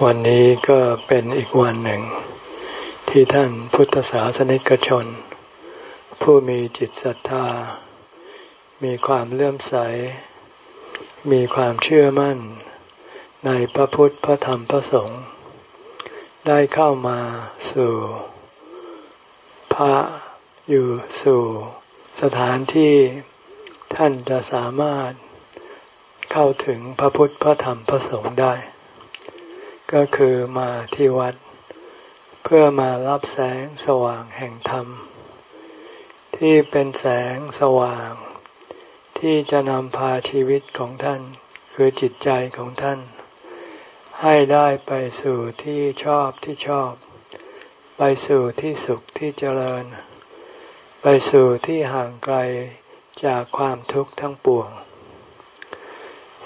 วันนี้ก็เป็นอีกวันหนึ่ง ที่ท่านพุทธศาสนิกชน ผู้มีจิตศรัทธา มีความเลื่อมใส มีความเชื่อมั่น ในพระพุทธพระธรรมพระสงฆ์ได้เข้ามาสู่ พระอยู่สู่สถานที่ท่านจะสามารถเข้าถึงพระพุทธพระธรรมพระสงฆ์ได้ ก็คือมาที่วัด เพื่อมารับแสงสว่างแห่งธรรม ที่เป็นแสงสว่าง ที่จะนำพาชีวิตของท่าน คือจิตใจของท่าน ให้ได้ไปสู่ที่ชอบที่ชอบ ไปสู่ที่สุขที่เจริญ ไปสู่ที่ห่างไกลจากความทุกข์ทั้งปวง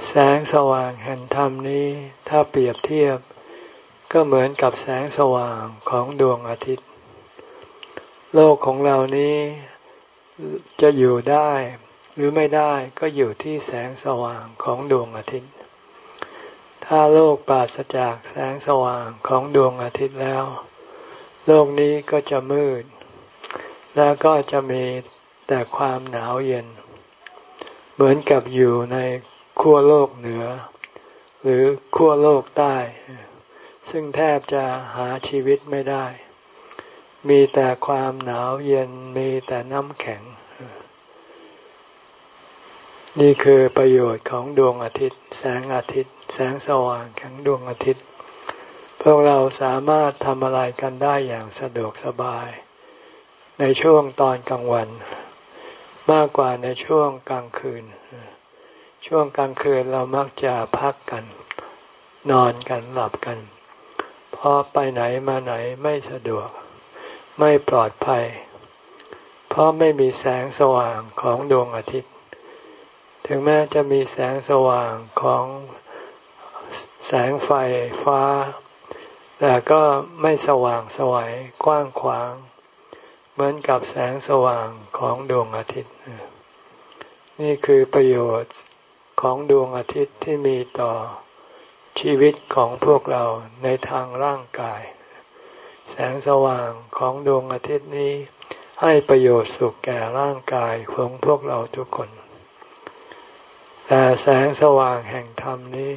แสงสว่างแห่งธรรมนี้ถ้าเปรียบเทียบ ก็เหมือนกับแสงสว่างของดวงอาทิตย์ โลกของเรานี้จะอยู่ได้หรือไม่ได้ก็อยู่ที่แสงสว่างของดวงอาทิตย์ ถ้าโลกปราศจากแสงสว่างของดวงอาทิตย์แล้ว โลกนี้ก็จะมืด แล้วก็จะมีแต่ความหนาวเย็น เหมือนกับอยู่ในขั้วโลกเหนือ หรือขั้วโลกใต้ ซึ่งแทบจะหาชีวิตไม่ได้ มีแต่ความหนาวเย็นมีแต่น้ำแข็ง นี่คือประโยชน์ของดวงอาทิตย์ แสงอาทิตย์ แสงสว่างของดวงอาทิตย์ พวกเราสามารถทำอะไรกันได้อย่างสะดวกสบาย ในช่วงตอนกลางวัน มากกว่าในช่วงกลางคืน ช่วงกลางคืนเรามักจะพักกันนอนกันหลับกัน เพราะไปไหนมาไหนไม่สะดวก ไม่ปลอดภัย เพราะไม่มีแสงสว่างของดวงอาทิตย์ ถึงแม้จะมีแสงสว่างของแสงไฟฟ้า แต่ก็ไม่สว่างสวัยกว้างขวาง เหมือนกับแสงสว่างของดวงอาทิตย์ นี่คือประโยชน์ของดวงอาทิตย์ที่มีต่อ ชีวิตของพวกเราในทางร่างกาย แสงสว่างของดวงอาทิตย์นี้ ให้ประโยชน์สุขแก่ร่างกายของพวกเราทุกคน แต่แสงสว่างแห่งธรรมนี้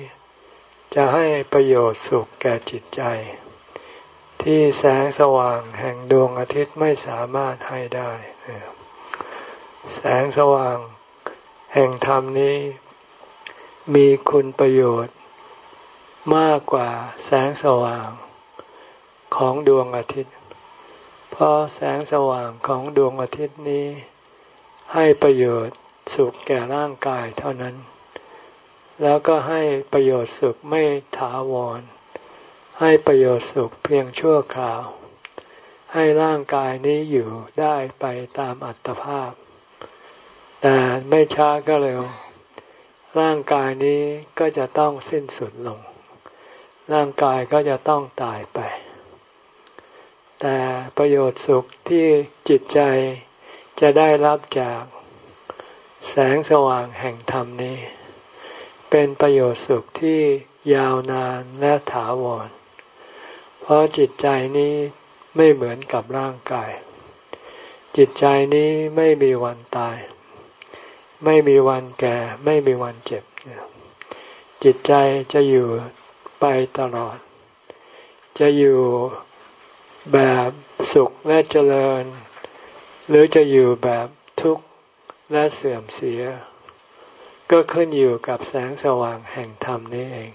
จะให้ประโยชน์สุขแก่จิตใจ ที่แสงสว่างแห่งดวงอาทิตย์ไม่สามารถให้ได้ แสงสว่างแห่งธรรมนี้มีคุณประโยชน์ มากกว่าแสงสว่างของดวงอาทิตย์ เพราะแสงสว่างของดวงอาทิตย์นี้ ให้ประโยชน์สุขแก่ร่างกายเท่านั้น แล้วก็ให้ประโยชน์สุขไม่ถาวร ให้ประโยชน์สุขเพียงชั่วคราว ให้ร่างกายนี้อยู่ได้ไปตามอัตภาพ แต่ไม่ช้าก็เร็ว ร่างกายนี้ก็จะต้องสิ้นสุดลง ร่างกายก็จะต้องตายไป แต่ประโยชน์สุขที่จิตใจจะได้รับจากแสงสว่างแห่งธรรมนี้ เป็นประโยชน์สุขที่ยาวนานและถาวร เพราะจิตใจนี้ไม่เหมือนกับร่างกาย จิตใจนี้ไม่มีวันตาย ไม่มีวันแก่ ไม่มีวันเจ็บ จิตใจจะอยู่ ไปตลอด จะอยู่แบบสุขและเจริญ หรือจะอยู่แบบทุกข์และเสื่อมเสีย ก็ขึ้นอยู่กับแสงสว่างแห่งธรรมนี้เอง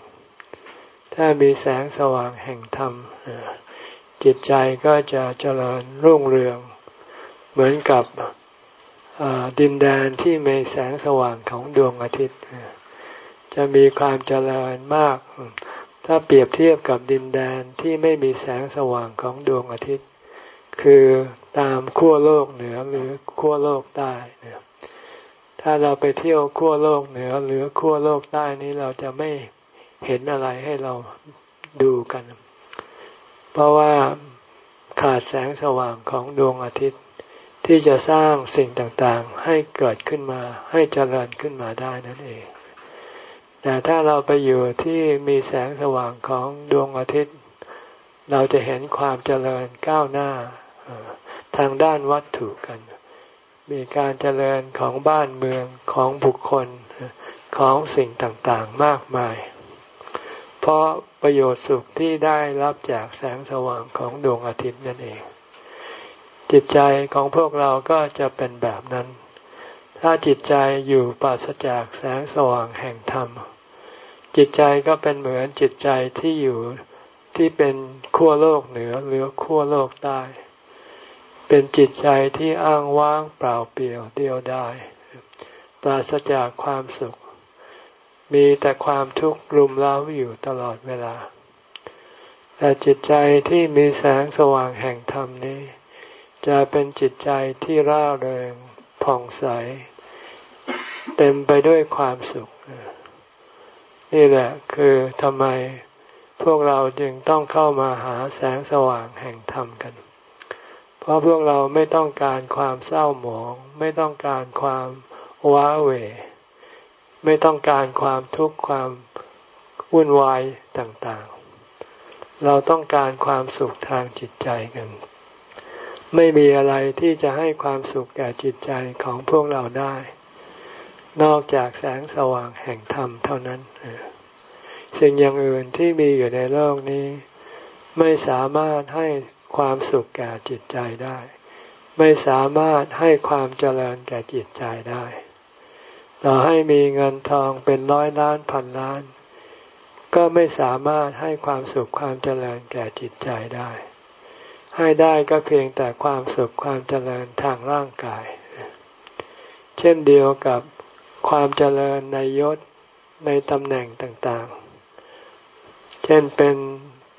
ถ้ามีแสงสว่างแห่งธรรม จิตใจก็จะเจริญรุ่งเรือง เหมือนกับดินแดนที่มีแสงสว่างของดวงอาทิตย์ จะมีความเจริญมาก ถ้าเปรียบเทียบกับดินแดนที่ไม่มีแสงสว่างของดวงอาทิตย์ คือตามขั้วโลกเหนือหรือขั้วโลกใต้ถ้าเราไปเที่ยวขั้วโลกเหนือหรือขั้วโลกใต้นี้เราจะไม่เห็นอะไรให้เราดูกัน เพราะว่าขาดแสงสว่างของดวงอาทิตย์ ที่จะสร้างสิ่งต่างๆ ให้เกิดขึ้นมาให้เจริญขึ้นมาได้นั่นเอง แต่ถ้าเราไปอยู่ที่มีแสงสว่างของดวงอาทิตย์ เราจะเห็นความเจริญก้าวหน้าทางด้านวัตถุกัน มีการเจริญของบ้านเมืองของบุคคลของสิ่งต่างๆมากมาย เพราะประโยชน์สุขที่ได้รับจากแสงสว่างของดวงอาทิตย์นั่นเอง จิตใจของพวกเราก็จะเป็นแบบนั้น ถ้าจิตใจอยู่ปราศจากแสงสว่างแห่งธรรม จิตใจก็เป็นเหมือนจิตใจที่อยู่ที่เป็นขั้วโลกเหนือหรือขั้วโลกใต้ เป็นจิตใจที่อ้างว้างเปล่าเปลี่ยวเดียวดายปราศจากความสุข มีแต่ความทุกข์รุมเร้าอยู่ตลอดเวลา แต่จิตใจที่มีแสงสว่างแห่งธรรมนี้ จะเป็นจิตใจที่ร่าเริงผ่องใส เต็มไปด้วยความสุข นี่แหละคือทำไมพวกเราจึงต้องเข้ามาหาแสงสว่างแห่งธรรมกัน เพราะพวกเราไม่ต้องการความเศร้าหมอง ไม่ต้องการความว้าเหวไม่ต้องการความทุกข์ความวุ่นวายต่างๆ เราต้องการความสุขทางจิตใจกัน ไม่มีอะไรที่จะให้ความสุขแก่จิตใจของพวกเราได้ นอกจากแสงสว่างแห่งธรรมเท่านั้น สิ่งอย่างอื่นที่มีอยู่ในโลกนี้ ไม่สามารถให้ความสุขแก่จิตใจได้ ไม่สามารถให้ความเจริญแก่จิตใจได้ต่อให้มีเงินทองเป็นร้อยล้านพันล้าน ก็ไม่สามารถให้ความสุขความเจริญแก่จิตใจได้ ให้ได้ก็เพียงแต่ความสุขความเจริญทางร่างกาย เช่นเดียวกับ ความเจริญในยศในตำแหน่งต่างๆ เช่นเป็น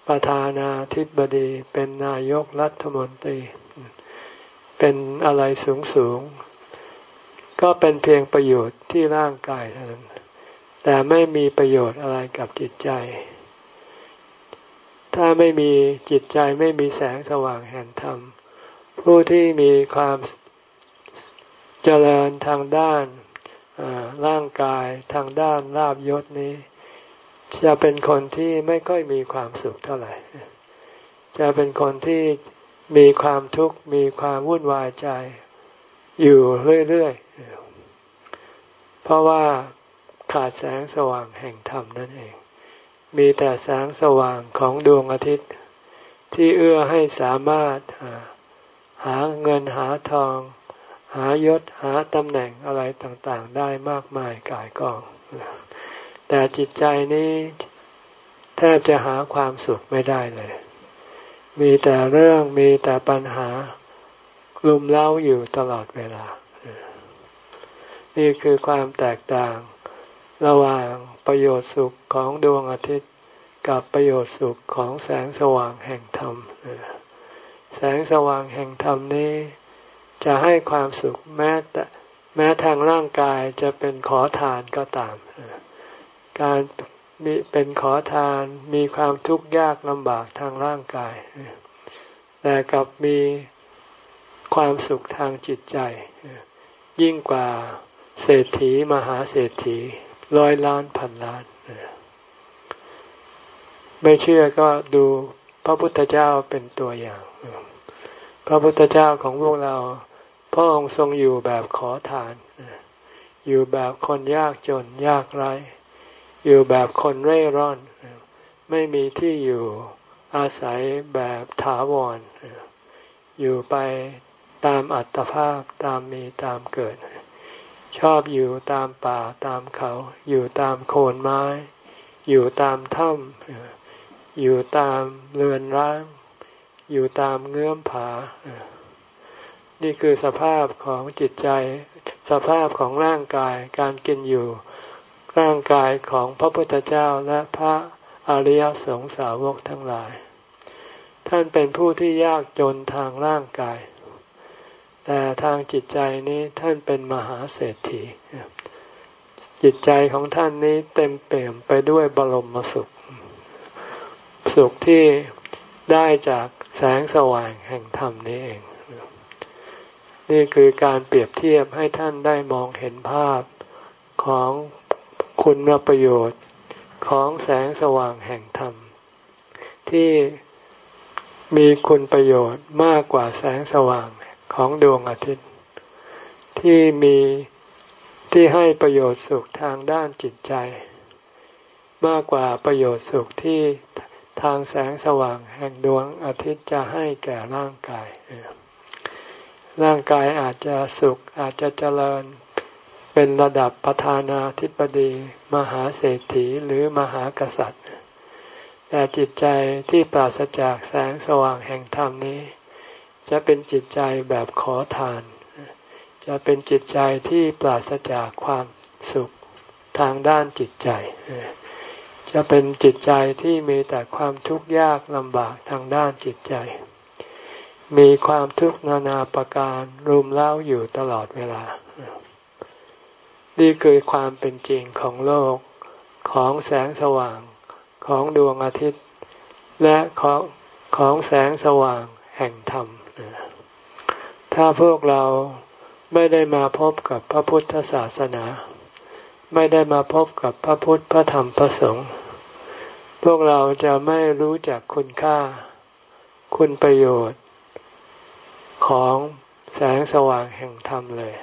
ประธานาธิบดี เป็นนายกรัฐมนตรี เป็นอะไรสูงสูงก็เป็นเพียงประโยชน์ที่ร่างกายเท่านั้น แต่ไม่มีประโยชน์อะไรกับจิตใจ ถ้าไม่มีจิตใจไม่มีแสงสว่างแห่งธรรม ผู้ที่มีความเจริญทางด้าน ร่างกายทางด้านลาบยศนี้ จะเป็นคนที่ไม่ค่อยมีความสุขเท่าไหร่ จะเป็นคนที่มีความทุกข์มีความวุ่นวายใจอยู่เรื่อยๆ เพราะว่าขาดแสงสว่างแห่งธรรมนั่นเอง มีแต่แสงสว่างของดวงอาทิตย์ ที่เอื้อให้สามารถหาเงินหาทอง หายศหาตำแหน่งอะไรต่างๆ ได้มากมายกายกอง แต่จิตใจนี้แทบจะหาความสุขไม่ได้เลย มีแต่เรื่องมีแต่ปัญหาลุมเล้าอยู่ตลอดเวลา นี่คือความแตกต่าง ระหว่างประโยชน์สุขของดวงอาทิตย์ กับประโยชน์สุขของแสงสว่างแห่งธรรม แสงสว่างแห่งธรรมนี้ จะให้ความสุขแม้แต่แม้ทางร่างกายจะเป็นขอทานก็ตาม การมีเป็นขอทานมีความทุกข์ยากลำบากทางร่างกาย แต่กับมีความสุขทางจิตใจ ยิ่งกว่าเศรษฐีมหาเศรษฐีร้อยล้านพันล้าน ไม่เชื่อก็ดูพระพุทธเจ้าเป็นตัวอย่าง พระพุทธเจ้าของพวกเรา พระองค์ทรงอยู่แบบขอทาน อยู่แบบคนยากจนยากไร้อยู่แบบคนเร่ร่อน ไม่มีที่อยู่อาศัยแบบถาวร อยู่ไปตามอัตภาพตามมีตามเกิด ชอบอยู่ตามป่าตามเขา อยู่ตามโคนไม้ อยู่ตามถ้ำอยู่ตามเรือนร้าง อยู่ตามเงื้อมผา นี่คือสภาพของจิตใจ สภาพของร่างกายการกินอยู่ ร่างกายของพระพุทธเจ้าและพระอริยสงสาวกทั้งหลาย ท่านเป็นผู้ที่ยากจนทางร่างกาย แต่ทางจิตใจนี้ท่านเป็นมหาเศรษฐี จิตใจของท่านนี้เต็มเปี่ยมไปด้วยบรมสุข สุขที่ได้จาก แสงสว่างแห่งธรรมนี้เอง นี่คือการเปรียบเทียบให้ท่านได้มองเห็นภาพของคุณประโยชน์ของแสงสว่างแห่งธรรม ที่มีคุณประโยชน์มากกว่าแสงสว่างของดวงอาทิตย์ ที่มีที่ให้ประโยชน์สุขทางด้านจิตใจ มากกว่าประโยชน์สุขที่ ทางแสงสว่างแห่งดวงอาทิตย์จะให้แก่ร่างกาย ร่างกายอาจจะสุขอาจจะเจริญ เป็นระดับประธานาธิบดี มหาเศรษฐีหรือมหากษัตริย์ แต่จิตใจที่ปราศจากแสงสว่างแห่งธรรมนี้ จะเป็นจิตใจแบบขอทาน จะเป็นจิตใจที่ปราศจากความสุขทางด้านจิตใจ จะเป็นจิตใจที่มีแต่ความทุกข์ยากลำบากทางด้านจิตใจ มีความทุกข์นานาประการรุมเล้าอยู่ตลอดเวลา นี่คือความเป็นจริงของโลกของแสงสว่างของดวงอาทิตย์ และของของแสงสว่างแห่งธรรม ถ้าพวกเราไม่ได้มาพบกับพระพุทธศาสนา ไม่ได้มาพบกับพระพุทธพระธรรมพระสงฆ์พวกเราจะไม่รู้จักคุณค่า คุณประโยชน์ ของแสงสว่างแห่งธรรมเลย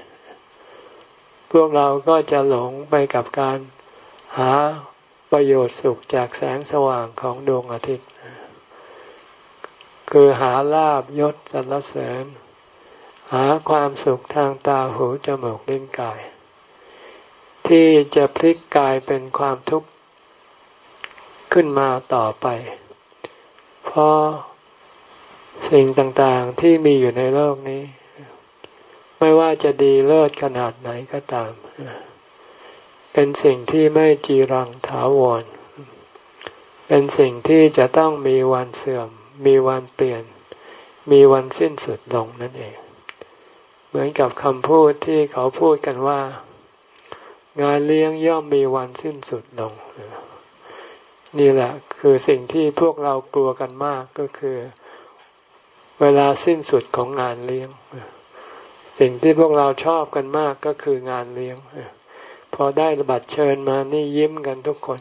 พวกเราก็จะหลงไปกับการหาประโยชน์สุขจากแสงสว่างของดวงอาทิตย์ คือหาลาบยศสรรเสริญ หาความสุขทางตาหูจมูกลิ้นกาย ที่จะพลิกกลายเป็นความทุกข์ขึ้นมาต่อไป เพราะสิ่งต่างๆที่มีอยู่ในโลกนี้ ไม่ว่าจะดีเลิศขนาดไหนก็ตาม เป็นสิ่งที่ไม่จีรังถาวร เป็นสิ่งที่จะต้องมีวันเสื่อม มีวันเปลี่ยน มีวันสิ้นสุดลงนั่นเอง เหมือนกับคำพูดที่เขาพูดกันว่า งานเลี้ยงย่อมมีวันสิ้นสุดลง นี่แหละ คือสิ่งที่พวกเรากลัวกันมากก็คือ เวลาสิ้นสุดของงานเลี้ยง สิ่งที่พวกเราชอบกันมากก็คืองานเลี้ยงพอได้บัตรเชิญมานี่ยิ้มกันทุกคน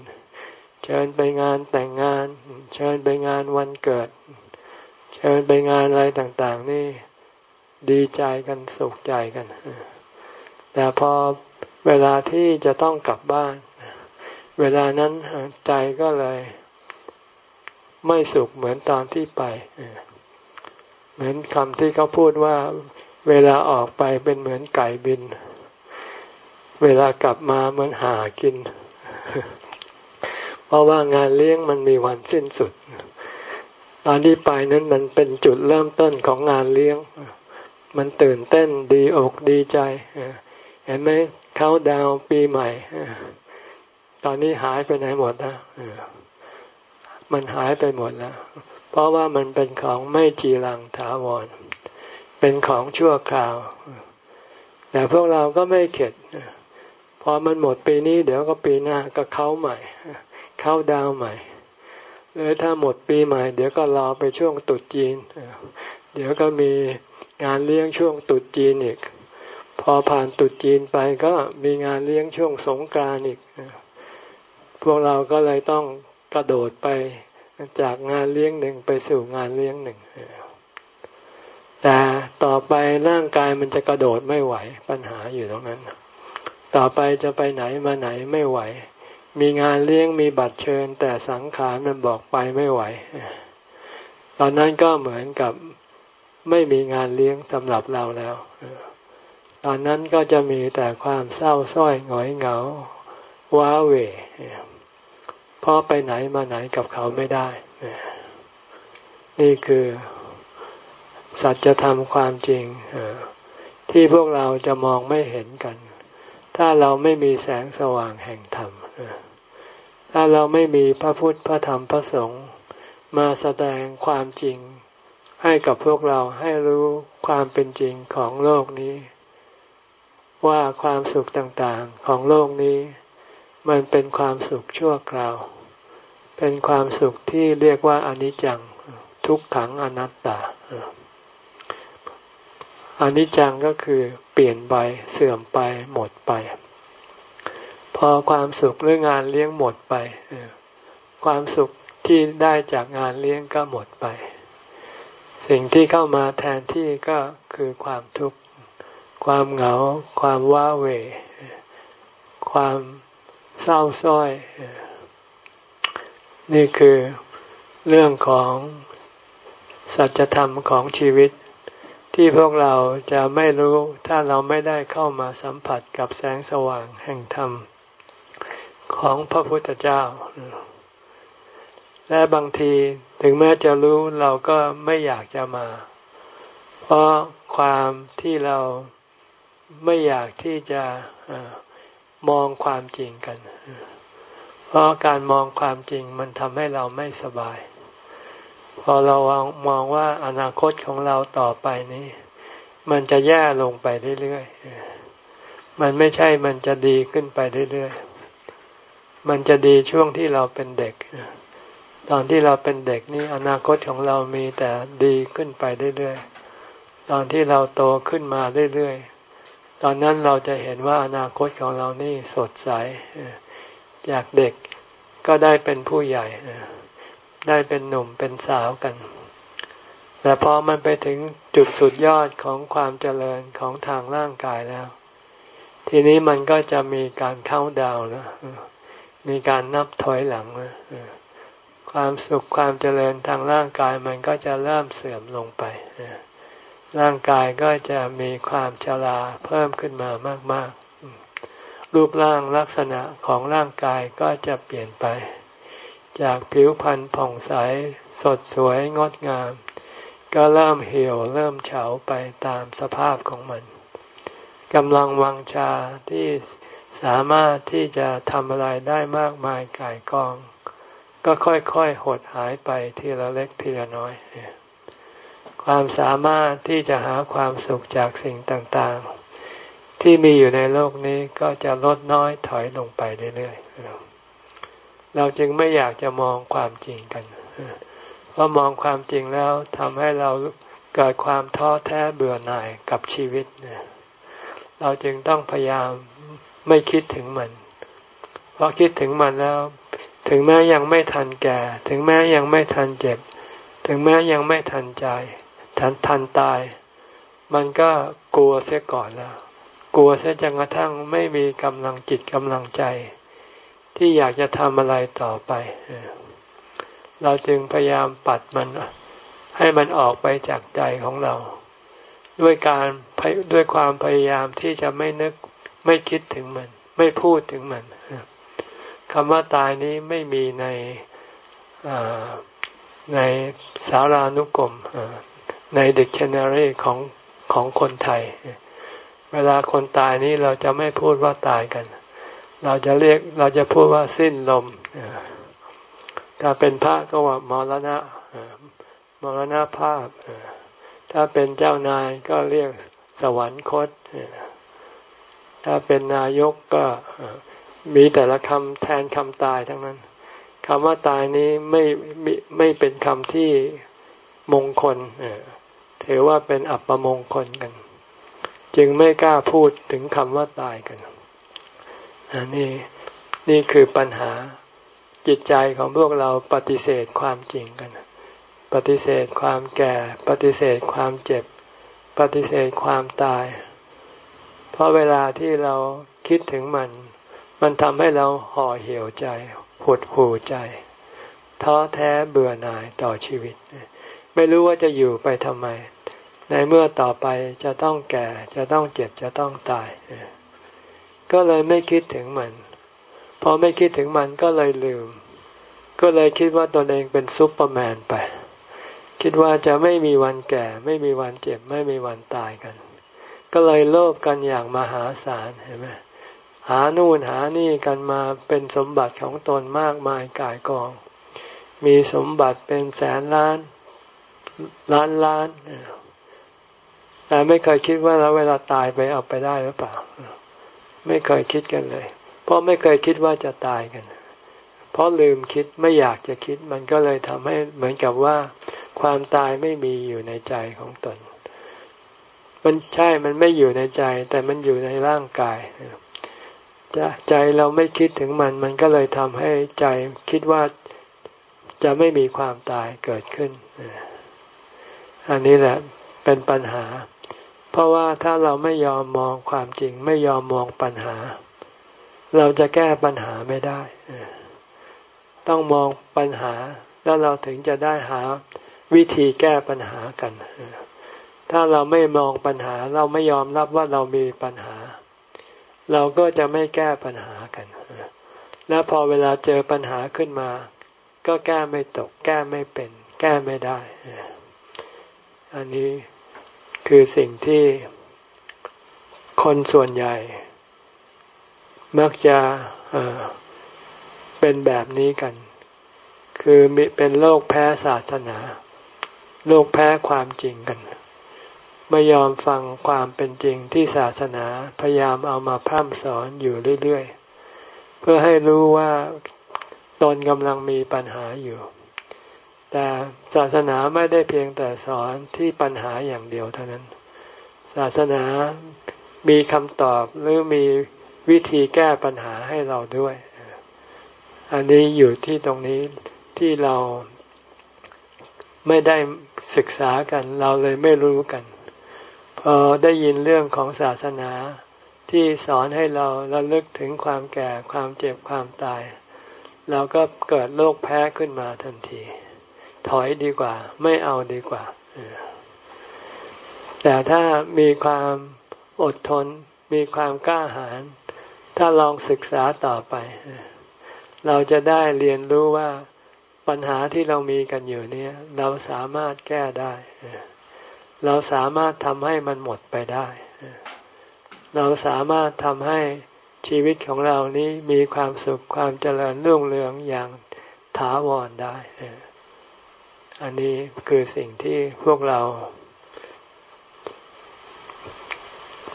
เชิญไปงานแต่งงาน เชิญไปงานวันเกิด เชิญไปงานอะไรต่าง ๆ นี่ดีใจกันสุขใจกันแต่พอ เวลาที่จะต้องกลับบ้าน เวลานั้นใจก็เลย ไม่สุขเหมือนตอนที่ไป เหมือนคำที่เขาพูดว่า เวลาออกไปเป็นเหมือนไก่บิน เวลากลับมาเหมือนหากิน เพราะว่างานเลี้ยงมันมีวันสิ้นสุด ตอนที่ไปนั้นมันเป็นจุดเริ่มต้นของงานเลี้ยง มันตื่นเต้นดีอกดีใจเห็นไหม เขาดาวปีใหม่ ตอนนี้หายไปไหนหมดแล้วมันหายไปหมดแล้ว เพราะว่ามันเป็นของไม่จีรังถาวร เป็นของชั่วคราว แต่พวกเราก็ไม่เข็ด พอมันหมดปีนี้ เดี๋ยวก็ปีหน้าก็เข้าใหม่ เข้าดาวใหม่เลยถ้าหมดปีใหม่ เดี๋ยวก็รอไปช่วงตุดจีน เดี๋ยวก็มีงานเลี้ยงช่วงตุดจีนอีก พอผ่านตุดจีนไปก็มีงานเลี้ยงช่วงสงกรานต์อีก พวกเราก็เลยต้องกระโดดไปจากงานเลี้ยงหนึ่งไปสู่งานเลี้ยงหนึ่ง แต่ต่อไปร่างกายมันจะกระโดดไม่ไหวปัญหาอยู่ตรงนั้น ต่อไปจะไปไหนมาไหนไม่ไหว มีงานเลี้ยงมีบัตรเชิญ แต่สังขารมันบอกไปไม่ไหว ตอนนั้นก็เหมือนกับไม่มีงานเลี้ยงสำหรับเราแล้ว ตอนนั้นก็จะมีแต่ความเศร้าส้อยหงอยเหงา ว้าเหวเพราะไปไหนมาไหนกับเขาไม่ได้ นี่คือ สัจธรรมความจริงที่พวกเราจะมองไม่เห็นกัน ถ้าเราไม่มีแสงสว่างแห่งธรรมถ้าเราไม่มีพระพุทธพระธรรมพระสงฆ์มาแสดงความจริงให้กับพวกเราให้รู้ความเป็นจริงของโลกนี้ ว่าความสุขต่างๆของโลกนี้ มันเป็นความสุขชั่วคราว เป็นความสุขที่เรียกว่าอนิจจังทุกขังอนัตตาอนิจจังก็คือเปลี่ยนไปเสื่อมไปหมดไป พอความสุขหรืองานเลี้ยงหมดไปความสุขที่ได้จากงานเลี้ยงก็หมดไป สิ่งที่เข้ามาแทนที่ก็คือความทุกข์ ความเหงา ความว้าเหวความเศร้าส้อย นี่คือเรื่องของสัจธรรมของชีวิต ที่พวกเราจะไม่รู้ถ้าเราไม่ได้เข้ามาสัมผัสกับแสงสว่างแห่งธรรม ของพระพุทธเจ้า และบางทีถึงแม้จะรู้เราก็ไม่อยากจะมา เพราะความที่เรา ไม่อยากที่จะมองความจริงกัน เพราะการมองความจริงมันทำให้เราไม่สบาย พอเรามองว่าอนาคตของเราต่อไปนี้ มันจะแย่ลงไปเรื่อยๆ มันไม่ใช่มันจะดีขึ้นไปเรื่อยๆ มันจะดีช่วงที่เราเป็นเด็ก ตอนที่เราเป็นเด็กนี่อนาคตของเรามีแต่ดีขึ้นไปเรื่อยๆ ตอนที่เราโตขึ้นมาเรื่อยๆ ตอนนั้นเราจะเห็นว่าอนาคตของเรานี่สดใสจากเด็กก็ได้เป็นผู้ใหญ่ได้เป็นหนุ่มเป็นสาวกัน แต่พอมันไปถึงจุดสุดยอดของความเจริญของทางร่างกายแล้ว ทีนี้มันก็จะมีการเข้าดาวแล้วมีการนับถอยหลังความสุขความเจริญทางร่างกายมันก็จะเริ่มเสื่อมลงไป ร่างกายก็จะมีความชราเพิ่มขึ้นมามาก ๆ รูปร่างลักษณะของร่างกายก็จะเปลี่ยนไป จากผิวพรรณผ่องใส สดสวยงดงาม ก็เริ่มเหี่ยวเริ่มเฉาไปตามสภาพของมันกำลังวังชาที่สามารถที่จะทำอะไรได้มากมายกายกอง ก็ค่อยๆหดหายไปทีละเล็กทีละน้อย ความสามารถที่จะหาความสุขจากสิ่งต่างๆ ที่มีอยู่ในโลกนี้ก็จะลดน้อยถอยลงไปเรื่อยๆ เราจึงไม่อยากจะมองความจริงกัน เพราะมองความจริงแล้วทำให้เราเกิดความท้อแท้เบื่อหน่ายกับชีวิต เราจึงต้องพยายามไม่คิดถึงมัน เพราะคิดถึงมันแล้ว ถึงแม้ยังไม่ทันแก่ ถึงแม้ยังไม่ทันเจ็บ ถึงแม้ยังไม่ทันใจ ทันทันตาย มันก็กลัวเสียก่อนแล้ว กลัวเสียจนกระทั่งไม่มีกำลังจิตกำลังใจ ที่อยากจะทำอะไรต่อไป เราจึงพยายามปัดมัน ให้มันออกไปจากใจของเรา ด้วยการด้วยความพยายามที่จะไม่นึกไม่คิดถึงมัน ไม่พูดถึงมันคำว่าตายนี้ไม่มีในในสารานุกรม ในดิกชันนารีของของคนไทย เวลาคนตายนี้เราจะไม่พูดว่าตายกัน เราจะเรียกเราจะพูดว่าสิ้นลมถ้าเป็นพระก็ว่ามรณะมรณะภาพ ถ้าเป็นเจ้านายก็เรียกสวรรคต ถ้าเป็นนายกก็มีแต่ละคำแทนคำตายทั้งนั้นคำว่าตายนี้ไม่ไม่ไม่เป็นคำที่มงคล ถือว่าเป็นอัปมงคลกัน จึงไม่กล้าพูดถึงคำว่าตายกันอันนี้นี่คือปัญหาจิตใจของพวกเราปฏิเสธความจริงกัน ปฏิเสธความแก่ ปฏิเสธความเจ็บ ปฏิเสธความตาย เพราะเวลาที่เราคิดถึงมัน มันทำให้เราห่อเหี่ยวใจหดหู่ใจท้อแท้เบื่อหน่ายต่อชีวิต ไม่รู้ว่าจะอยู่ไปทำไม ในเมื่อต่อไปจะต้องแก่ จะต้องเจ็บจะต้องตาย ก็เลยไม่คิดถึงมันพอไม่คิดถึงมันก็เลยลืม ก็เลยคิดว่าตนเองเป็นซุปเปอร์แมนไป คิดว่าจะไม่มีวันแก่ ไม่มีวันเจ็บ ไม่มีวันตายกัน ก็เลยโลภกันอย่างมหาศาลเห็นไหมหานู่นหานี่กันมาเป็นสมบัติของตนมากมายกายกอง มีสมบัติเป็นแสนล้าน ล้านล้าน แต่ไม่เคยคิดว่าเราเวลาตายไปเอาไปได้หรือเปล่า ไม่เคยคิดกันเลย เพราะไม่เคยคิดว่าจะตายกัน เพราะลืมคิดไม่อยากจะคิด มันก็เลยทำให้เหมือนกับว่า ความตายไม่มีอยู่ในใจของตน มันใช่ มันไม่อยู่ในใจ แต่มันอยู่ในร่างกายใจเราไม่คิดถึงมัน มันก็เลยทำให้ใจคิดว่าจะไม่มีความตายเกิดขึ้น อันนี้แหละเป็นปัญหา เพราะว่าถ้าเราไม่ยอมมองความจริง ไม่ยอมมองปัญหา เราจะแก้ปัญหาไม่ได้ ต้องมองปัญหา แล้วเราถึงจะได้หาวิธีแก้ปัญหากัน ถ้าเราไม่มองปัญหา เราไม่ยอมรับว่าเรามีปัญหา เราก็จะไม่แก้ปัญหากัน แล้วพอเวลาเจอปัญหาขึ้นมา ก็แก้ไม่ตก แก้ไม่เป็น แก้ไม่ได้ อันนี้คือสิ่งที่คนส่วนใหญ่ มักจะเป็นแบบนี้กัน คือมีเป็นโรคแพ้ศาสนาโลกแพ้ความจริงกัน ไม่ยอมฟังความเป็นจริงที่ศาสนาพยายามเอามาพร่ำสอนอยู่เรื่อยๆ เพื่อให้รู้ว่าตนกำลังมีปัญหาอยู่ แต่ศาสนาไม่ได้เพียงแต่สอนที่ปัญหาอย่างเดียวเท่านั้น ศาสนามีคำตอบหรือมีวิธีแก้ปัญหาให้เราด้วย อันนี้อยู่ที่ตรงนี้ที่เราไม่ได้ศึกษากัน เราเลยไม่รู้กัน พอได้ยินเรื่องของศาสนาที่สอนให้เราระลึกถึงความแก่ความเจ็บความตาย เราก็เกิดโรคแพ้ขึ้นมาทันที ถอยดีกว่า ไม่เอาดีกว่าแต่ถ้ามีความอดทน มีความกล้าหาญถ้าลองศึกษาต่อไป เราจะได้เรียนรู้ว่าปัญหาที่เรามีกันอยู่เนี่ยเราสามารถแก้ได้ เราสามารถทำให้มันหมดไปได้ เราสามารถทำให้ชีวิตของเรานี้มีความสุขความเจริญรุ่งเรืองอย่างถาวรได้ อันนี้คือสิ่งที่พวกเรา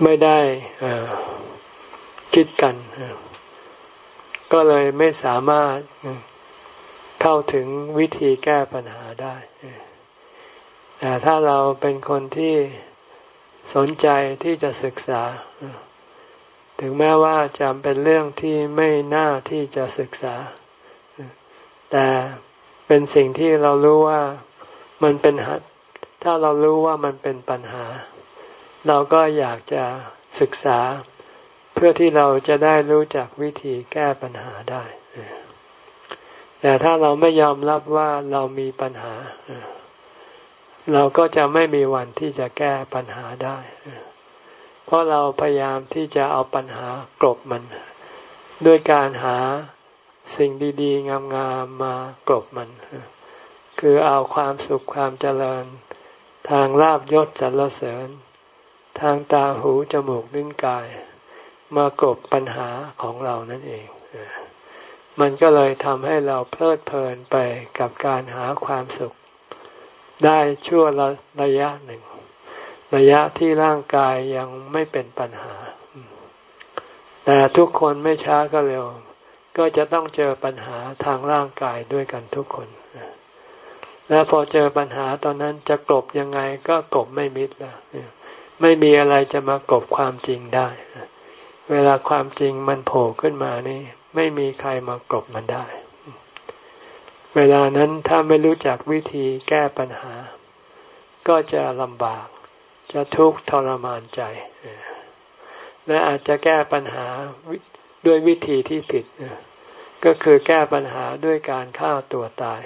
ไม่ได้คิดกัน ก็เลยไม่สามารถเข้าถึงวิธีแก้ปัญหาได้ แต่ถ้าเราเป็นคนที่สนใจที่จะศึกษา ถึงแม้ว่าจะเป็นเรื่องที่ไม่น่าที่จะศึกษา แต่ เป็นสิ่งที่เรารู้ว่ามันเป็นถ้าเรารู้ว่ามันเป็นปัญหา เราก็อยากจะศึกษา เพื่อที่เราจะได้รู้จักวิธีแก้ปัญหาได้ แต่ถ้าเราไม่ยอมรับว่าเรามีปัญหา เราก็จะไม่มีวันที่จะแก้ปัญหาได้ เพราะเราพยายามที่จะเอาปัญหากลบมัน ด้วยการหา สิ่งดีๆ งามๆมากลบมัน คือเอาความสุขความเจริญ ทางลาบยศสรรเสริญ ทางตาหูจมูกลิ้นกาย มากลบปัญหาของเรานั่นเอง มันก็เลยทำให้เราเพลิดเพลินไปกับการหาความสุข ได้ชั่วระระยะหนึ่ง ระยะที่ร่างกายยังไม่เป็นปัญหา แต่ทุกคนไม่ช้าก็เร็ว ก็จะต้องเจอปัญหาทางร่างกายด้วยกันทุกคน แล้วพอเจอปัญหาตอนนั้นจะกลบยังไงก็กลบไม่มิดแล้วไม่มีอะไรจะมากลบความจริงได้ เวลาความจริงมันโผล่ขึ้นมานี่ ไม่มีใครมากรบมันได้ เวลานั้นถ้าไม่รู้จักวิธีแก้ปัญหา ก็จะลำบาก จะทุกข์ทรมานใจ และอาจจะแก้ปัญหาด้วยวิธีที่ผิด ก็คือแก้ปัญหาด้วยการฆ่าตัวตาย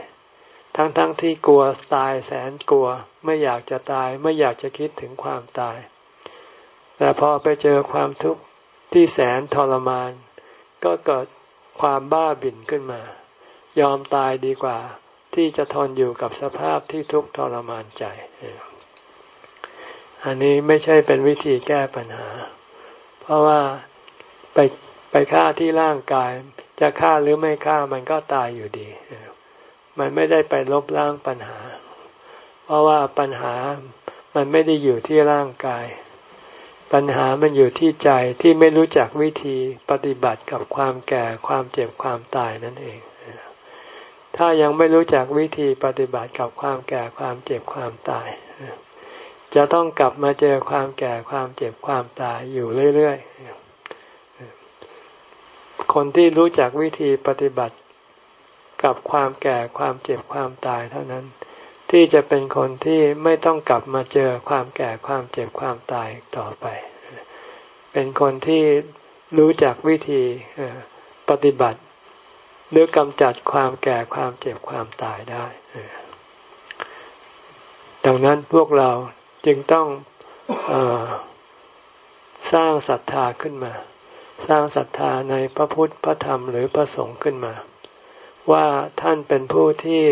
ทั้งๆทที่กลัวตายแสนกลัวไม่อยากจะตายไม่อยากจะคิดถึงความตาย แต่พอไปเจอความทุกข์ที่แสนทรมาน ก็เกิดความบ้าบิ่นขึ้นมา ยอมตายดีกว่า ที่จะทนอยู่กับสภาพที่ทุกข์ทรมานใจ อันนี้ไม่ใช่เป็นวิธีแก้ปัญหา เพราะว่าไปไปฆ่าที่ร่างกาย จะฆ่าหรือไม่ฆ่ามันก็ตายอยู่ดี มันไม่ได้ไปลบล้างปัญหา เพราะว่าปัญหามันไม่ได้อยู่ที่ร่างกาย ปัญหามันอยู่ที่ใจที่ไม่รู้จักวิธีปฏิบัติกับความแก่ความเจ็บความตายนั่นเอง ถ้ายังไม่รู้จักวิธีปฏิบัติกับความแก่ความเจ็บความตาย จะต้องกลับมาเจอความแก่ความเจ็บความตายอยู่เรื่อยๆ คนที่รู้จักวิธีปฏิบัติ กับความแก่ความเจ็บความตายเท่านั้น ที่จะเป็นคนที่ไม่ต้องกลับมาเจอความแก่ความเจ็บความตายต่อไป เป็นคนที่รู้จักวิธีปฏิบัติ หรือกำจัดความแก่ความเจ็บความตายได้ดังนั้นพวกเราจึงต้องอสร้างศรัทธาขึ้นมา สร้างศรัทธาในพระพุทธพระธรรมหรือพระสงฆ์ขึ้นมา ว่าท่านเป็นผู้ที่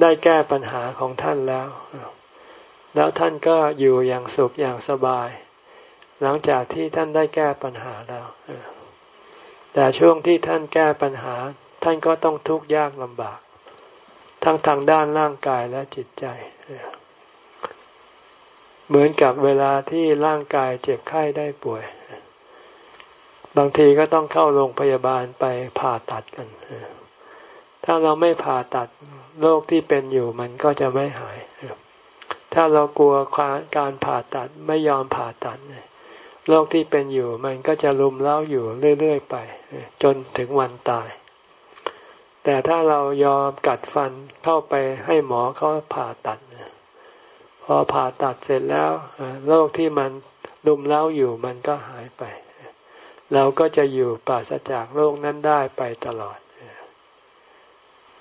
ได้แก้ปัญหาของท่านแล้ว แล้วท่านก็อยู่อย่างสุขอย่างสบาย หลังจากที่ท่านได้แก้ปัญหาแล้ว แต่ช่วงที่ท่านแก้ปัญหา ท่านก็ต้องทุกข์ยากลำบาก ทั้งทางด้านร่างกายและจิตใจ เหมือนกับเวลาที่ร่างกายเจ็บไข้ได้ป่วย บางทีก็ต้องเข้าโรงพยาบาลไปผ่าตัดกัน ถ้าเราไม่ผ่าตัดโรคที่เป็นอยู่มันก็จะไม่หาย ถ้าเรากลัวการผ่าตัดไม่ยอมผ่าตัดโรคที่เป็นอยู่มันก็จะลุมเล้าอยู่เรื่อยๆไป จนถึงวันตาย แต่ถ้าเรายอมกัดฟันเข้าไปให้หมอเขาผ่าตัดพอผ่าตัดเสร็จแล้วโรคที่มันลุมเล้าอยู่มันก็หายไป เราก็จะอยู่ปราศจากโรคนั้นได้ไปตลอด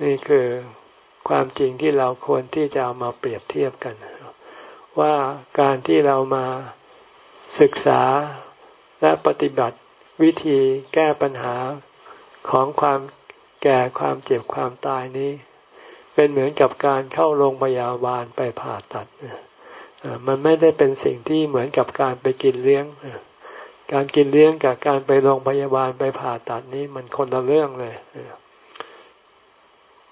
นี่คือความจริงที่เราควรที่จะเอามาเปรียบเทียบกัน ว่าการที่เรามาศึกษาและปฏิบัติวิธีแก้ปัญหาของความแก่ความเจ็บความตายนี้ เป็นเหมือนกับการเข้าโรงพยาบาลไปผ่าตัด มันไม่ได้เป็นสิ่งที่เหมือนกับการไปกินเลี้ยง การกินเลี้ยงกับการไปโรงพยาบาลไปผ่าตัดนี้มันคนละเรื่องเลย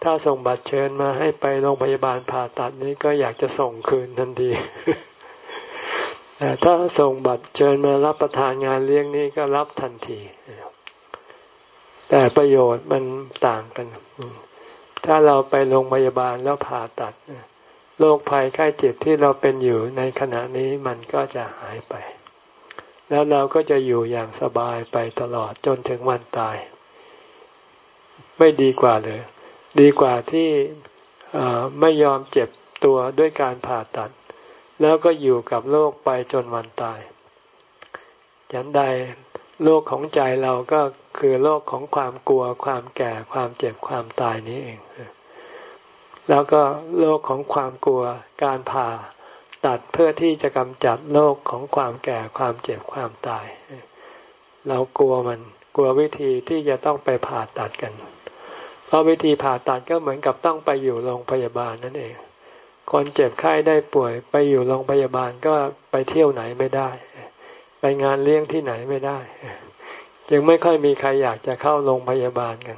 ถ้าส่งบัตรเชิญมาให้ไปโรงพยาบาลผ่าตัดนี้ก็อยากจะส่งคืนทันทีแต่ถ้าส่งบัตรเชิญมารับประทานงานเลี้ยงนี้ก็รับทันที แต่ประโยชน์มันต่างกัน ถ้าเราไปโรงพยาบาลแล้วผ่าตัดโรคภัยไข้เจ็บที่เราเป็นอยู่ในขณะนี้มันก็จะหายไป แล้วเราก็จะอยู่อย่างสบายไปตลอดจนถึงวันตาย ไม่ดีกว่าเลย ดีกว่าที่ไม่ยอมเจ็บตัวด้วยการผ่าตัด แล้วก็อยู่กับโลกไปจนวันตายฉันใดโลกของใจเราก็คือโลกของความกลัว ความแก่ ความเจ็บ ความตายนี้เอง แล้วก็โลกของความกลัว การผ่า ตัดเพื่อที่จะกำจัดโลกของความแก่ความเจ็บความตาย เรากลัวมันกลัววิธีที่จะต้องไปผ่าตัดกัน เพราะวิธีผ่าตัดก็เหมือนกับต้องไปอยู่โรงพยาบาลนั่นเอง คนเจ็บไข้ได้ป่วยไปอยู่โรงพยาบาลก็ไปเที่ยวไหนไม่ได้ ไปงานเลี้ยงที่ไหนไม่ได้ จึงไม่ค่อยมีใครอยากจะเข้าโรงพยาบาลกัน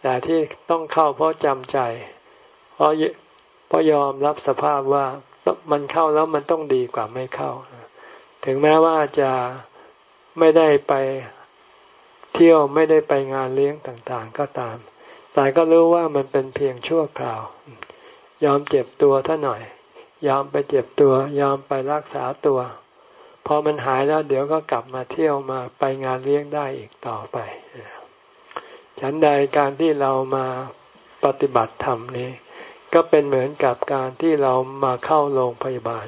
แต่ที่ต้องเข้าเพราะจำใจ เพราะเพราะยอมรับสภาพว่า มันเข้าแล้วมันต้องดีกว่าไม่เข้า ถึงแม้ว่าจะไม่ได้ไปเที่ยวไม่ได้ไปงานเลี้ยงต่างๆ ก็ตาม แต่ก็รู้ว่ามันเป็นเพียงชั่วคราว ยอมเจ็บตัวท่าหน่อย ยอมไปเจ็บตัวยอมไปรักษาตัว พอมันหายแล้วเดี๋ยวก็กลับมาเที่ยวมาไปงานเลี้ยงได้อีกต่อไป ฉันใดการที่เรามาปฏิบัติธรรมนี้ ก็เป็นเหมือนกับการที่เรามาเข้าโรงพยาบาล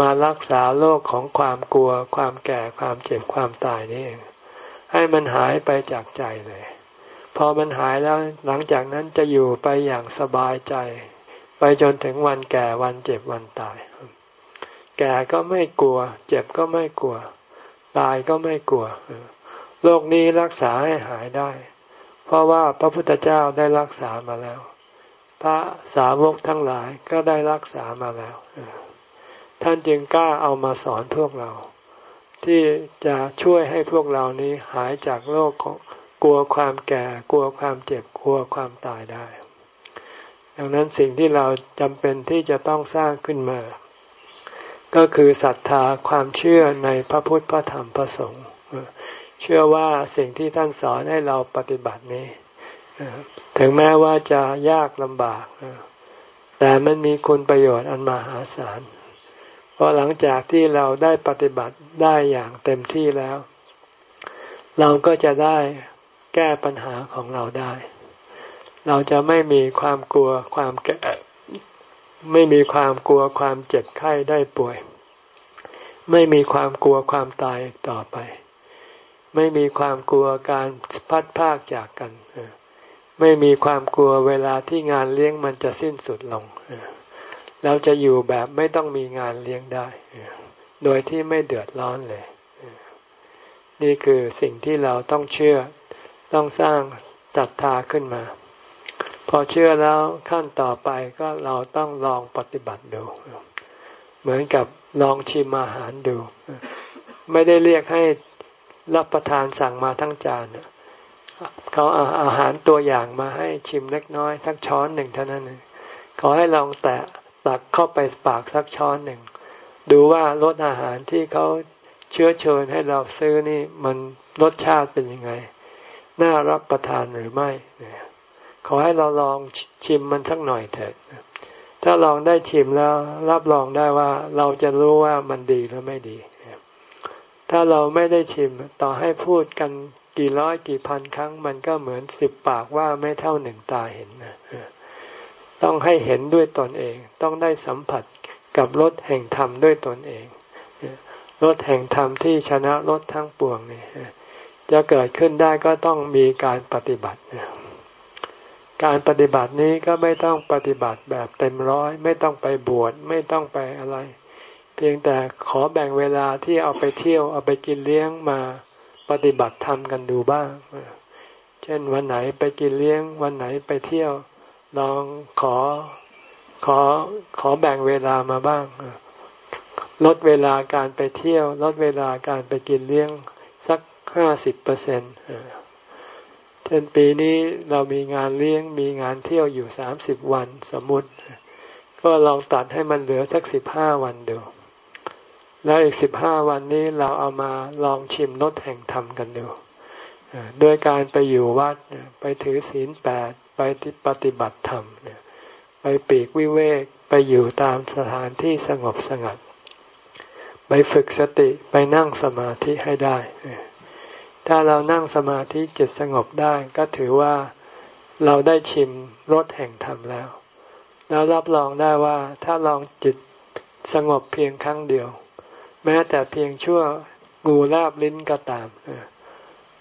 มารักษาโรคของความกลัว ความแก่ความเจ็บความตายนี่เองให้มันหายไปจากใจเลย พอมันหายแล้วหลังจากนั้นจะอยู่ไปอย่างสบายใจ ไปจนถึงวันแก่วันเจ็บวันตาย แก่ก็ไม่กลัว เจ็บก็ไม่กลัว ตายก็ไม่กลัวโรคนี้รักษาให้หายได้ เพราะว่าพระพุทธเจ้าได้รักษามาแล้ว พระสาวกทั้งหลายก็ได้รักษามาแล้ว ท่านจึงกล้าเอามาสอนพวกเรา ที่จะช่วยให้พวกเรานี้หายจากโรคของกลัวความแก่ กลัวความเจ็บกลัวความตายได้ ดังนั้นสิ่งที่เราจำเป็นที่จะต้องสร้างขึ้นมา ก็คือศรัทธาความเชื่อในพระพุทธพระธรรมพระสงฆ์เชื่อว่าสิ่งที่ท่านสอนให้เราปฏิบัตินี้ ถึงแม้ว่าจะยากลำบาก แต่มันมีคุณประโยชน์อันมหาศาล เพราะหลังจากที่เราได้ปฏิบัติได้อย่างเต็มที่แล้ว เราก็จะได้แก้ปัญหาของเราได้ เราจะไม่มีความกลัวความแก่ไม่มีความกลัวความเจ็บไข้ได้ป่วย ไม่มีความกลัวความตายต่อไป ไม่มีความกลัวการพัดพากจากกัน ไม่มีความกลัวเวลาที่งานเลี้ยงมันจะสิ้นสุดลง เราจะอยู่แบบไม่ต้องมีงานเลี้ยงได้ โดยที่ไม่เดือดร้อนเลย นี่คือสิ่งที่เราต้องเชื่อ ต้องสร้างศรัทธาขึ้นมา พอเชื่อแล้วขั้นต่อไปก็เราต้องลองปฏิบัติดู เหมือนกับลองชิมอาหารดู ไม่ได้เรียกให้รับประทานสั่งมาทั้งจาน เขาเอาอาหารตัวอย่างมาให้ชิมเล็กน้อย สักช้อนหนึ่งเท่านั้นขอให้ลองแตะตักเข้าไปปากสักช้อนหนึ่ง ดูว่ารสอาหารที่เขาเชื้อเชิญให้เราซื้อนี่มันรสชาติเป็นยังไง น่ารับประทานหรือไม่ขอให้เราลองชิมมันสักหน่อยเถิดถ้าลองได้ชิมแล้วรับรองได้ว่าเราจะรู้ว่ามันดีหรือไม่ดี ถ้าเราไม่ได้ชิมต่อให้พูดกัน กี่ร้อยกี่พันครั้งมันก็เหมือนสิบปากว่าไม่เท่าหนึ่งตาเห็นนะต้องให้เห็นด้วยตนเอง ต้องได้สัมผัสกับรถแห่งธรรมด้วยตนเองรถแห่งธรรมที่ชนะรถทั้งปวงนี่จะเกิดขึ้นได้ก็ต้องมีการปฏิบัติการปฏิบัตินี้ก็ไม่ต้องปฏิบัติแบบเต็มร้อย ไม่ต้องไปบวชไม่ต้องไปอะไร เพียงแต่ขอแบ่งเวลาที่เอาไปเที่ยวเอาไปกินเลี้ยงมา ปฏิบัติธรรมกันดูบ้าง เช่นวันไหนไปกินเลี้ยง วันไหนไปเที่ยว ลองขอขอขอแบ่งเวลามาบ้าง ลดเวลาการไปเที่ยว ลดเวลาการไปกินเลี้ยงสักห้าสิบเปอร์เซ็นต์เช่นปีนี้เรามีงานเลี้ยงมีงานเที่ยวอยู่สามสิบวันสมมติ ก็ลองตัดให้มันเหลือสักสิบห้าวันเดู แล้วอีกสิบห้าวันนี้เราเอามาลองชิมรสแห่งธรรมกันดูด้วยการไปอยู่วัดไปถือศีลแปดไปปฏิบัติธรรมไปปีกวิเวกไปอยู่ตามสถานที่สงบสงัด ไปฝึกสติไปนั่งสมาธิให้ได้ ถ้าเรานั่งสมาธิจิตสงบได้ก็ถือว่าเราได้ชิมรสแห่งธรรมแล้ว แล้วรับรองได้ว่าถ้าลองจิตสงบเพียงครั้งเดียว แม้แต่เพียงชั่วงูลาบลิ้นก็ตาม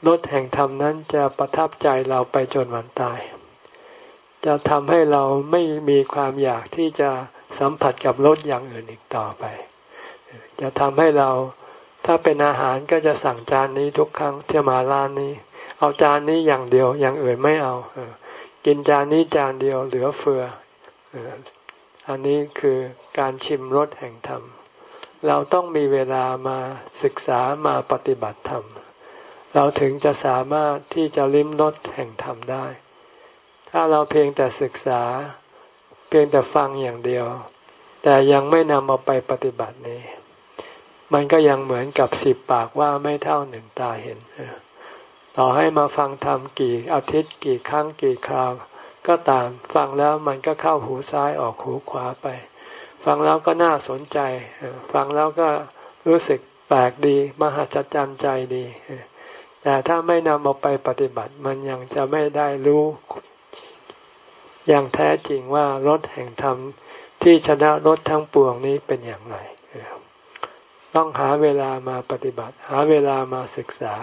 รสแห่งธรรมนั้นจะประทับใจเราไปจนวันตาย จะทำให้เราไม่มีความอยากที่จะสัมผัสกับรสอย่างอื่นอีกต่อไป จะทำให้เราถ้าเป็นอาหารก็จะสั่งจานนี้ทุกครั้งที่มาร้านนี้ เอาจานนี้อย่างเดียวอย่างอื่นไม่เอากินจานนี้จานเดียวเหลือเฟืออันนี้คือการชิมรสแห่งธรรม เราต้องมีเวลามาศึกษามาปฏิบัติธรรม เราถึงจะสามารถที่จะลิ้มรสแห่งธรรมได้ ถ้าเราเพียงแต่ศึกษา เพียงแต่ฟังอย่างเดียว แต่ยังไม่นำเอาไปปฏิบัตินี้ มันก็ยังเหมือนกับสิบปากว่าไม่เท่าหนึ่งตาเห็น ต่อให้มาฟังธรรมกี่อาทิตย์กี่ครั้งกี่คราว ก็ตามฟังแล้วมันก็เข้าหูซ้ายออกหูขวาไป ฟังแล้วก็น่าสนใจ ฟังแล้วก็รู้สึกแปลกดี มหัศจรรย์ใจดี แต่ถ้าไม่นำเอาไปปฏิบัติมันยังจะไม่ได้รู้อย่างแท้จริงว่ารถแห่งธรรมที่ชนะรถทั้งปวงนี้เป็นอย่างไร ต้องหาเวลามาปฏิบัติ หาเวลามาศึกษา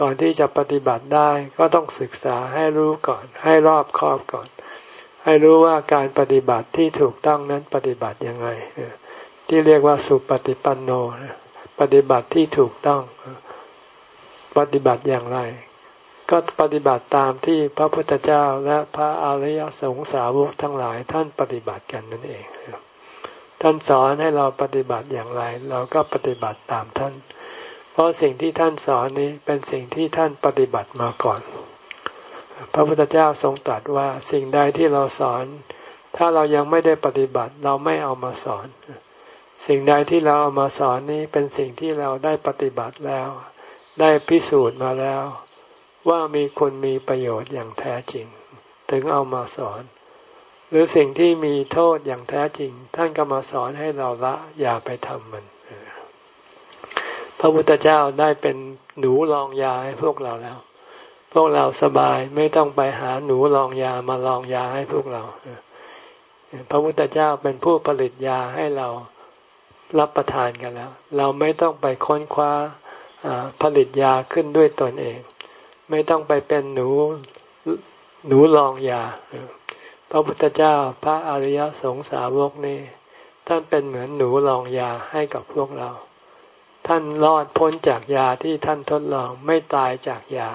ก่อนที่จะปฏิบัติได้ก็ต้องศึกษาให้รู้ก่อน ให้รอบคอบก่อน ให้รู้ว่าการปฏิบัติที่ถูกต้องนั้นปฏิบัติยังไงที่เรียกว่าสุปฏิปันโน ปฏิบัติที่ถูกต้อง ปฏิบัติอย่างไร ก็ปฏิบัติตามที่พระพุทธเจ้าและพระอริยสงสาวกทั้งหลายท่านปฏิบัติกันนั่นเอง ท่านสอนให้เราปฏิบัติอย่างไร เราก็ปฏิบัติตามท่าน เพราะสิ่งที่ท่านสอนนี้เป็นสิ่งที่ท่านปฏิบัติมาก่อน พระพุทธเจ้าทรงตรัสว่าสิ่งใดที่เราสอน ถ้าเรายังไม่ได้ปฏิบัติเราไม่เอามาสอน สิ่งใดที่เราเอามาสอนนี้เป็นสิ่งที่เราได้ปฏิบัติแล้ว ได้พิสูจน์มาแล้ว ว่ามีคนมีประโยชน์อย่างแท้จริง ถึงเอามาสอน หรือสิ่งที่มีโทษอย่างแท้จริง ท่านก็มาสอนให้เราละอย่าไปทำมัน พระพุทธเจ้าได้เป็นหนูลองยาให้พวกเราแล้ว พวกเราสบายไม่ต้องไปหาหนูลองยามาลองยาให้พวกเรา พระพุทธเจ้าเป็นผู้ผลิตยาให้เรารับประทานกันแล้ว เราไม่ต้องไปค้นคว้าผลิตยาขึ้นด้วยตนเอง ไม่ต้องไปเป็นหนูหนูลองยา พระพุทธเจ้าพระอริยสงสาวกนี่ท่านเป็นเหมือนหนูลองยาให้กับพวกเรา ท่านรอดพ้นจากยาที่ท่านทดลองไม่ตายจากยา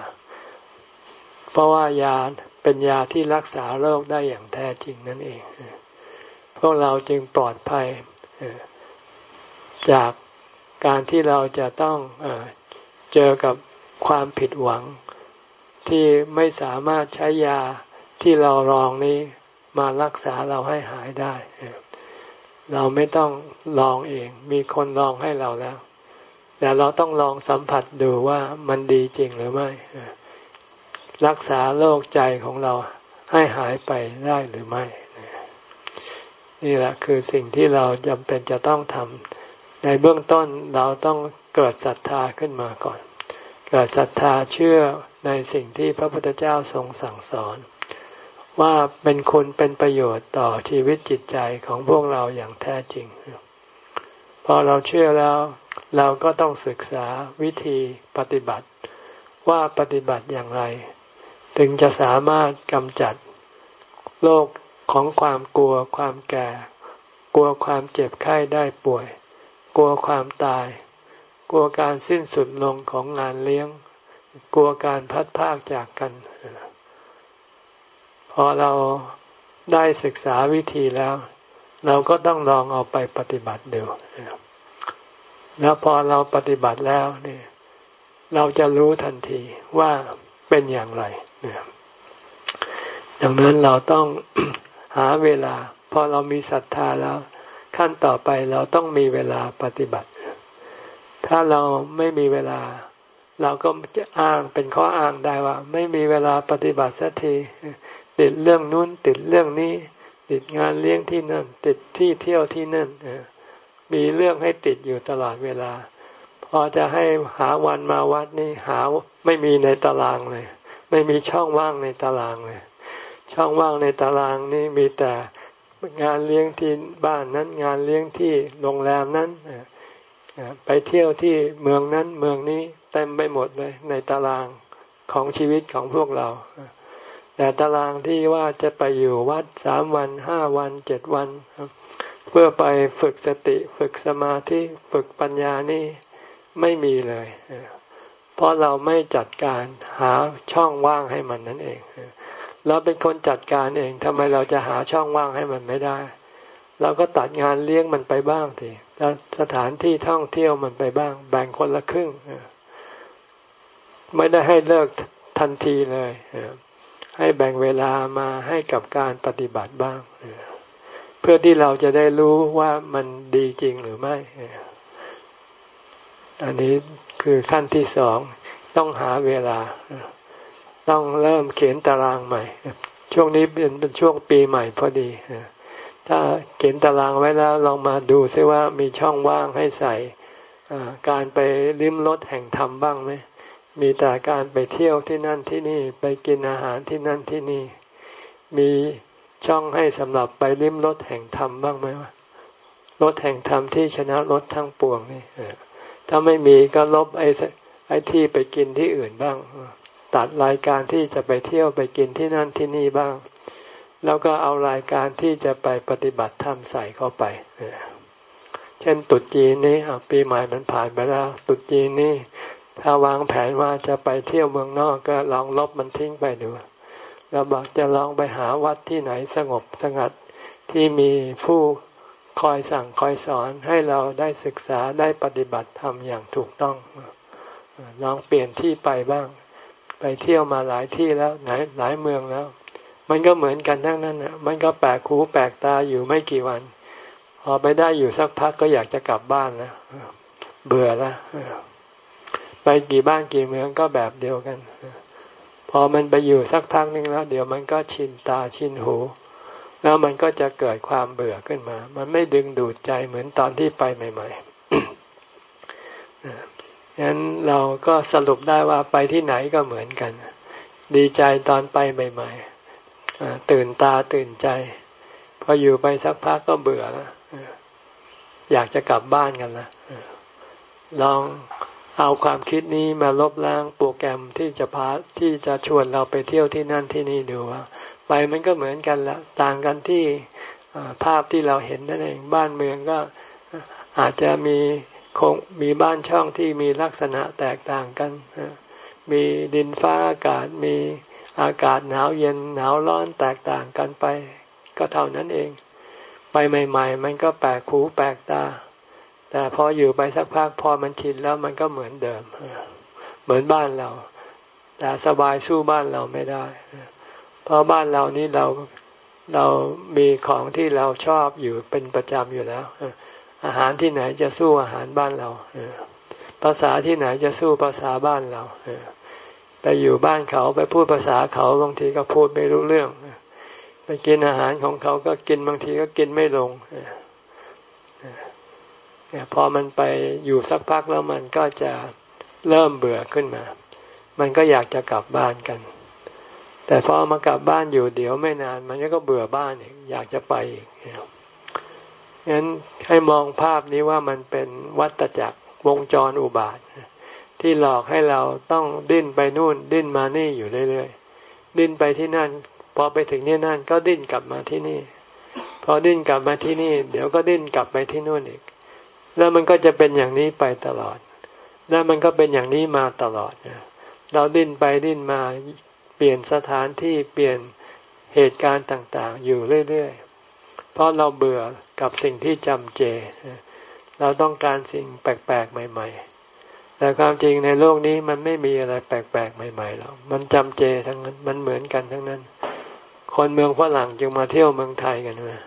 เพราะว่ายาเป็นยาที่รักษาโรคได้อย่างแท้จริงนั่นเอง พวกเราจึงปลอดภัยจากการที่เราจะต้องเอเจอกับความผิดหวัง ที่ไม่สามารถใช้ยาที่เราลองนี้มารักษาเราให้หายได้ เราไม่ต้องลองเอง มีคนลองให้เราแล้ว แต่เราต้องลองสัมผัสดูว่ามันดีจริงหรือไม่ รักษาโรคใจของเราให้หายไปได้หรือไม่ นี่แหละคือสิ่งที่เราจำเป็นจะต้องทำในเบื้องต้นเราต้องเกิดศรัทธาขึ้นมาก่อน เกิดศรัทธาเชื่อในสิ่งที่พระพุทธเจ้าทรงสั่งสอน ว่าเป็นคุณเป็นประโยชน์ต่อชีวิตจิตใจของพวกเราอย่างแท้จริง พอเราเชื่อแล้วเราก็ต้องศึกษาวิธีปฏิบัติว่าปฏิบัติอย่างไร ถึงจะสามารถกำจัดโลกของความกลัวความแก่ กลัวความเจ็บไข้ได้ป่วย กลัวความตาย กลัวการสิ้นสุดลงของงานเลี้ยง กลัวการพัดพากจากกัน พอเราได้ศึกษาวิธีแล้ว เราก็ต้องลองเอาไปปฏิบัติเดูแล้วพอเราปฏิบัติแล้วเนี่ยเราจะรู้ทันทีว่าเป็นอย่างไร ดังนั้นเราต้องหาเวลา พอเรามีศรัทธาแล้ว ขั้นต่อไปเราต้องมีเวลาปฏิบัติ ถ้าเราไม่มีเวลา เราก็จะอ้างเป็นข้ออ้างได้ว่า ไม่มีเวลาปฏิบัติสักทีติดเรื่องนู้นติดเรื่องนี้ ติดงานเลี้ยงที่นั่น ติดที่เที่ยวที่นั่นมีเรื่องให้ติดอยู่ตลอดเวลา พอจะให้หาวันมาวัดนี่หาไม่มีในตารางเลย ไม่มีช่องว่างในตารางเลย ช่องว่างในตารางนี่มีแต่งานเลี้ยงที่บ้านนั้น งานเลี้ยงที่โรงแรมนั้นไปเที่ยวที่เมืองนั้นเมืองนี้เต็มไปหมดเลย ในตารางของชีวิตของพวกเรา แต่ตารางที่ว่าจะไปอยู่วัดสามวันห้าวันเจ็ดวัน เพื่อไปฝึกสติฝึกสมาธิฝึกปัญญานี่ไม่มีเลย เพราะเราไม่จัดการหาช่องว่างให้มันนั่นเอง เราเป็นคนจัดการเองทำไมเราจะหาช่องว่างให้มันไม่ได้ เราก็ตัดงานเลี้ยงมันไปบ้างสิสถานที่ท่องเที่ยวมันไปบ้าง แบ่งคนละครึ่งไม่ได้ให้เลิกทันทีเลยให้แบ่งเวลามาให้กับการปฏิบัติบ้าง เพื่อที่เราจะได้รู้ว่ามันดีจริงหรือไม่ อันนี้คือขั้นที่สองต้องหาเวลา ต้องเริ่มเขียนตารางใหม่ ช่วงนี้เป็นเป็นช่วงปีใหม่พอดีถ้าเขียนตารางไว้แล้วลองมาดูซิว่ามีช่องว่างให้ใส่การไปลิ้มรสแห่งธรรมบ้างไหมมีแต่การไปเที่ยวที่นั่นที่นี่ไปกินอาหารที่นั่นที่นี่ มีช่องให้สำหรับไปลิ้มรสแห่งธรรมบ้างไหมวะรสแห่งธรรมที่ชนะรสทั้งปวงนี่ ถ้าไม่มีก็ลบไอ้ไอ้ที่ไปกินที่อื่นบ้าง ตัดรายการที่จะไปเที่ยวไปกินที่นั่นที่นี่บ้าง แล้วก็เอารายการที่จะไปปฏิบัติธรรมใส่เข้าไป เช่นตุดจีนนี้ปีใหม่มันผ่านไปแล้ว ตุดจีนนี่ถ้าวางแผนว่าจะไปเที่ยวเมืองนอกก็ลองลบมันทิ้งไปดูเราบอกจะลองไปหาวัดที่ไหนสงบสงัดที่มีผู้ คอยสั่งคอยสอนให้เราได้ศึกษาได้ปฏิบัติธรรมอย่างถูกต้องลองเปลี่ยนที่ไปบ้าง ไปเที่ยวมาหลายที่แล้วไหนหลายเมืองแล้ว มันก็เหมือนกันทั้งนั้นนะมันก็แปลกหูแปลกตาอยู่ไม่กี่วัน พอไปได้อยู่สักพักก็อยากจะกลับบ้านแล้วเบื่อแล้วไปกี่บ้านกี่เมืองก็แบบเดียวกัน พอมันไปอยู่สักพักนึงแล้ว เดี๋ยวมันก็ชินตาชินหู แล้วมันก็จะเกิดความเบื่อขึ้นมา มันไม่ดึงดูดใจเหมือนตอนที่ไปใหม่ๆงั้นเราก็สรุปได้ว่าไปที่ไหนก็เหมือนกัน ดีใจตอนไปใหม่ๆตื่นตาตื่นใจ พออยู่ไปสักพักก็เบื่อแล้วอยากจะกลับบ้านกันละลองเอาความคิดนี้มาลบล้างโปรแกรมที่จะพาที่จะชวนเราไปเที่ยวที่นั่นที่นี่ดูว่า ไปมันก็เหมือนกันละต่างกันที่ภาพที่เราเห็นนั่นเองบ้านเมืองก็อาจจะมีคงมีบ้านช่องที่มีลักษณะแตกต่างกัน มีดินฟ้าอากาศมีอากาศหนาวเย็นหนาวร้อนแตกต่างกันไป ก็เท่านั้นเอง ไปใหม่ ๆ มันก็แปลกหูแปลกตา แต่พออยู่ไปสักพักพอมันชินแล้วมันก็เหมือนเดิม เหมือนบ้านเรา แต่สบายสู้บ้านเราไม่ได้ เพราะบ้านเรานี้เราเรามีของที่เราชอบอยู่เป็นประจำอยู่แล้วอาหารที่ไหนจะสู้อาหารบ้านเราภาษาที่ไหนจะสู้ภาษาบ้านเราไปอยู่บ้านเขาไปพูดภาษาเขาบางทีก็พูดไม่รู้เรื่องไปกินอาหารของเขาก็กินบางทีก็กินไม่ลงพอมันไปอยู่สักพักแล้วมันก็จะเริ่มเบื่อขึ้นมา มันก็อยากจะกลับบ้านกัน แต่พอมากลับบ้านอยู่เดี๋ยวไม่นาน มันก็เบื่อบ้านอีกอยากจะไปอีกงั้นให้มองภาพนี้ว่ามันเป็นวัฏจักรวงจรอุบาทที่หลอกให้เราต้องดิ้นไปนู่น ดิ้นมานี่อยู่เรื่อยๆดิ้นไปที่นั่น พอไปถึงนี่นั่นก็ดิ้นกลับมาที่นี่ พอดิ้นกลับมาที่นี่ เดี๋ยวก็ดิ้นกลับไปที่นู่นอีก แล้วมันก็จะเป็นอย่างนี้ไปตลอด แล้วมันก็เป็นอย่างนี้มาตลอดเราดิ้นไปดิ้นมา เปลี่ยนสถานที่เปลี่ยนเหตุการณ์ต่างๆ อยู่เรื่อยๆ เพราะเราเบื่อกับสิ่งที่จำเจ เราต้องการสิ่งแปลกๆ ใหม่ ๆ แต่ความจริงในโลกนี้มันไม่มีอะไรแปลกๆ ใหม่ๆหรอก มันจำเจทั้งนั้น มันเหมือนกันทั้งนั้น คนเมืองฝรั่งจึงมาเที่ยวเมืองไทยกันมา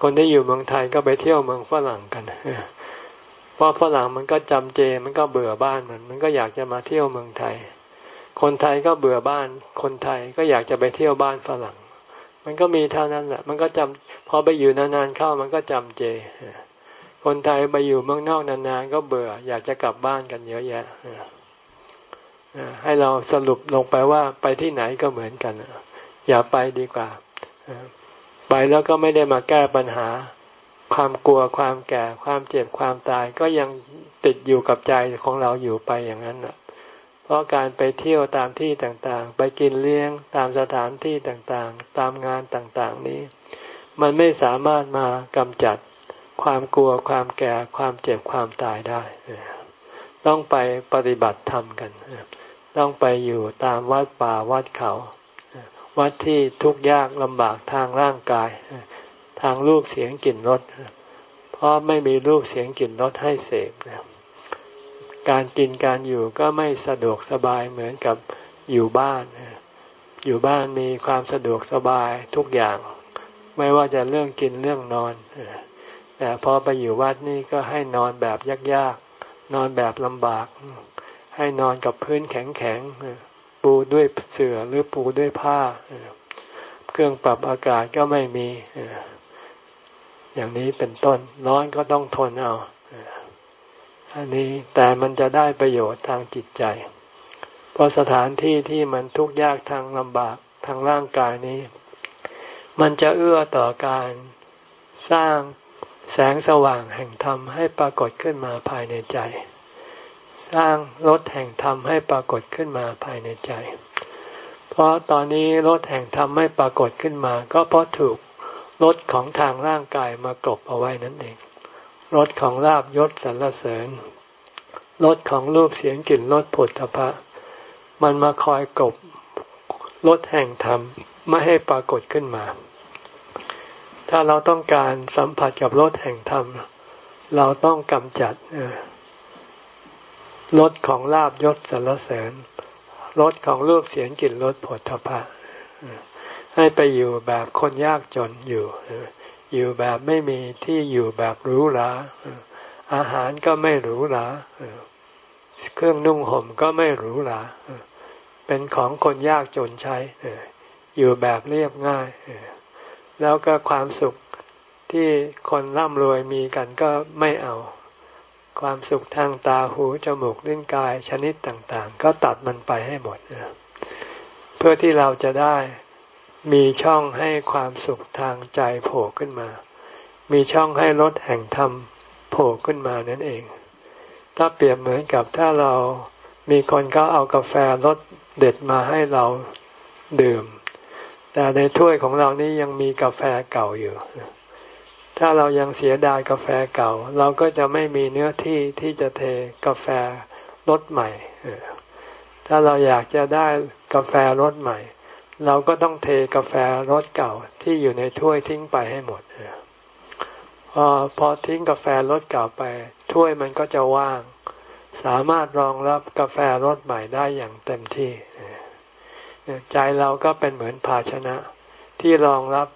คนที่อยู่เมืองไทยก็ไปเที่ยวเมืองฝรั่งกันเพราะฝรั่งมันก็จำเจ มันก็เบื่อบ้านมัน มันก็อยากจะมาเที่ยวเมืองไทย คนไทยก็เบื่อบ้านคนไทยก็อยากจะไปเที่ยวบ้านฝรั่ง มันก็มีเท่านั้นแหละมันก็จำพอไปอยู่นานๆเข้ามันก็จำเจ คนไทยไปอยู่เมืองนอกนานๆก็เบื่อ อยากจะกลับบ้านกันเยอะแยะให้เราสรุปลงไปว่าไปที่ไหนก็เหมือนกัน อย่าไปดีกว่า ไปแล้วก็ไม่ได้มาแก้ปัญหา ความกลัวความแก่ ความเจ็บความตายก็ยังติดอยู่กับใจของเราอยู่ไปอย่างนั้นแหะ ราะการไปเที่ยวตามที่ต่างๆ ไปกินเลี้ยงตามสถานที่ต่างๆ ตามงานต่างๆนี้ มันไม่สามารถมากำจัดความกลัวความแก่ความเจ็บความตายได้ ต้องไปปฏิบัติธรรมกัน ต้องไปอยู่ตามวัดป่าวัดเขา วัดที่ทุกข์ยากลำบากทางร่างกาย ทางรูปเสียงกลิ่นรสเพราะไม่มีรูปเสียงกลิ่นรสให้เสพนะ การกินการอยู่ก็ไม่สะดวกสบายเหมือนกับอยู่บ้าน อยู่บ้านมีความสะดวกสบายทุกอย่าง ไม่ว่าจะเรื่องกินเรื่องนอน แต่พอไปอยู่วัดนี่ก็ให้นอนแบบยากๆ นอนแบบลำบาก ให้นอนกับพื้นแข็งๆ ปูด้วยเสื่อหรือปูด้วยผ้า เครื่องปรับอากาศก็ไม่มี อย่างนี้เป็นต้น ร้อนก็ต้องทนเอา อันนี้แต่มันจะได้ประโยชน์ทางจิตใจ เพราะสถานที่ที่มันทุกข์ยากทางลำบากทางร่างกายนี้ มันจะเอื้อต่อการสร้างแสงสว่างแห่งธรรมให้ปรากฏขึ้นมาภายในใจ สร้างรถแห่งธรรมให้ปรากฏขึ้นมาภายในใจ เพราะตอนนี้รถแห่งธรรมไม่ปรากฏขึ้นมา ก็เพราะถูกรถของทางร่างกายมากรบเอาไว้นั่นเอง รสของลาบยศสรรเสริญรสของรูปเสียงกลิ่นรสผลทพะมันมาคอยกบรสแห่งธรรมไม่ให้ปรากฏขึ้นมา ถ้าเราต้องการสัมผัสกับรสแห่งธรรม เราต้องกำจัดรสของลาบยศสรรเสริญรสของรูปเสียงกลิ่นรสผลทพะให้ไปอยู่แบบคนยากจนอยู่ อยู่แบบไม่มีที่อยู่แบบหรูหราอาหารก็ไม่หรูหราเครื่องนุ่งห่มก็ไม่หรูหราเป็นของคนยากจนใช้อยู่แบบเรียบง่ายแล้วก็ความสุขที่คนร่ำรวยมีกันก็ไม่เอา ความสุขทางตาหูจมูกลิ้นกายชนิดต่างๆ ก็ตัดมันไปให้หมดเพื่อที่เราจะได้ มีช่องให้ความสุขทางใจโผล่ขึ้นมา มีช่องให้รถแห่งธรรมโผล่ขึ้นมานั่นเอง ถ้าเปรียบเหมือนกับถ้าเรามีคนก็เอากาแฟรสเด็ดมาให้เราดื่ม แต่ในถ้วยของเรานี้ยังมีกาแฟเก่าอยู่ ถ้าเรายังเสียดายกาแฟเก่า เราก็จะไม่มีเนื้อที่ที่จะเทกาแฟรสใหม่ ถ้าเราอยากจะได้กาแฟรสใหม่ เราก็ต้องเทกาแฟรสเก่าที่อยู่ในถ้วยทิ้งไปให้หมดพอพอทิ้งกาแฟรสเก่าไป ถ้วยมันก็จะว่าง สามารถรองรับกาแฟรสใหม่ได้อย่างเต็มที่ใจเราก็เป็นเหมือนภาชนะ ที่รองรับ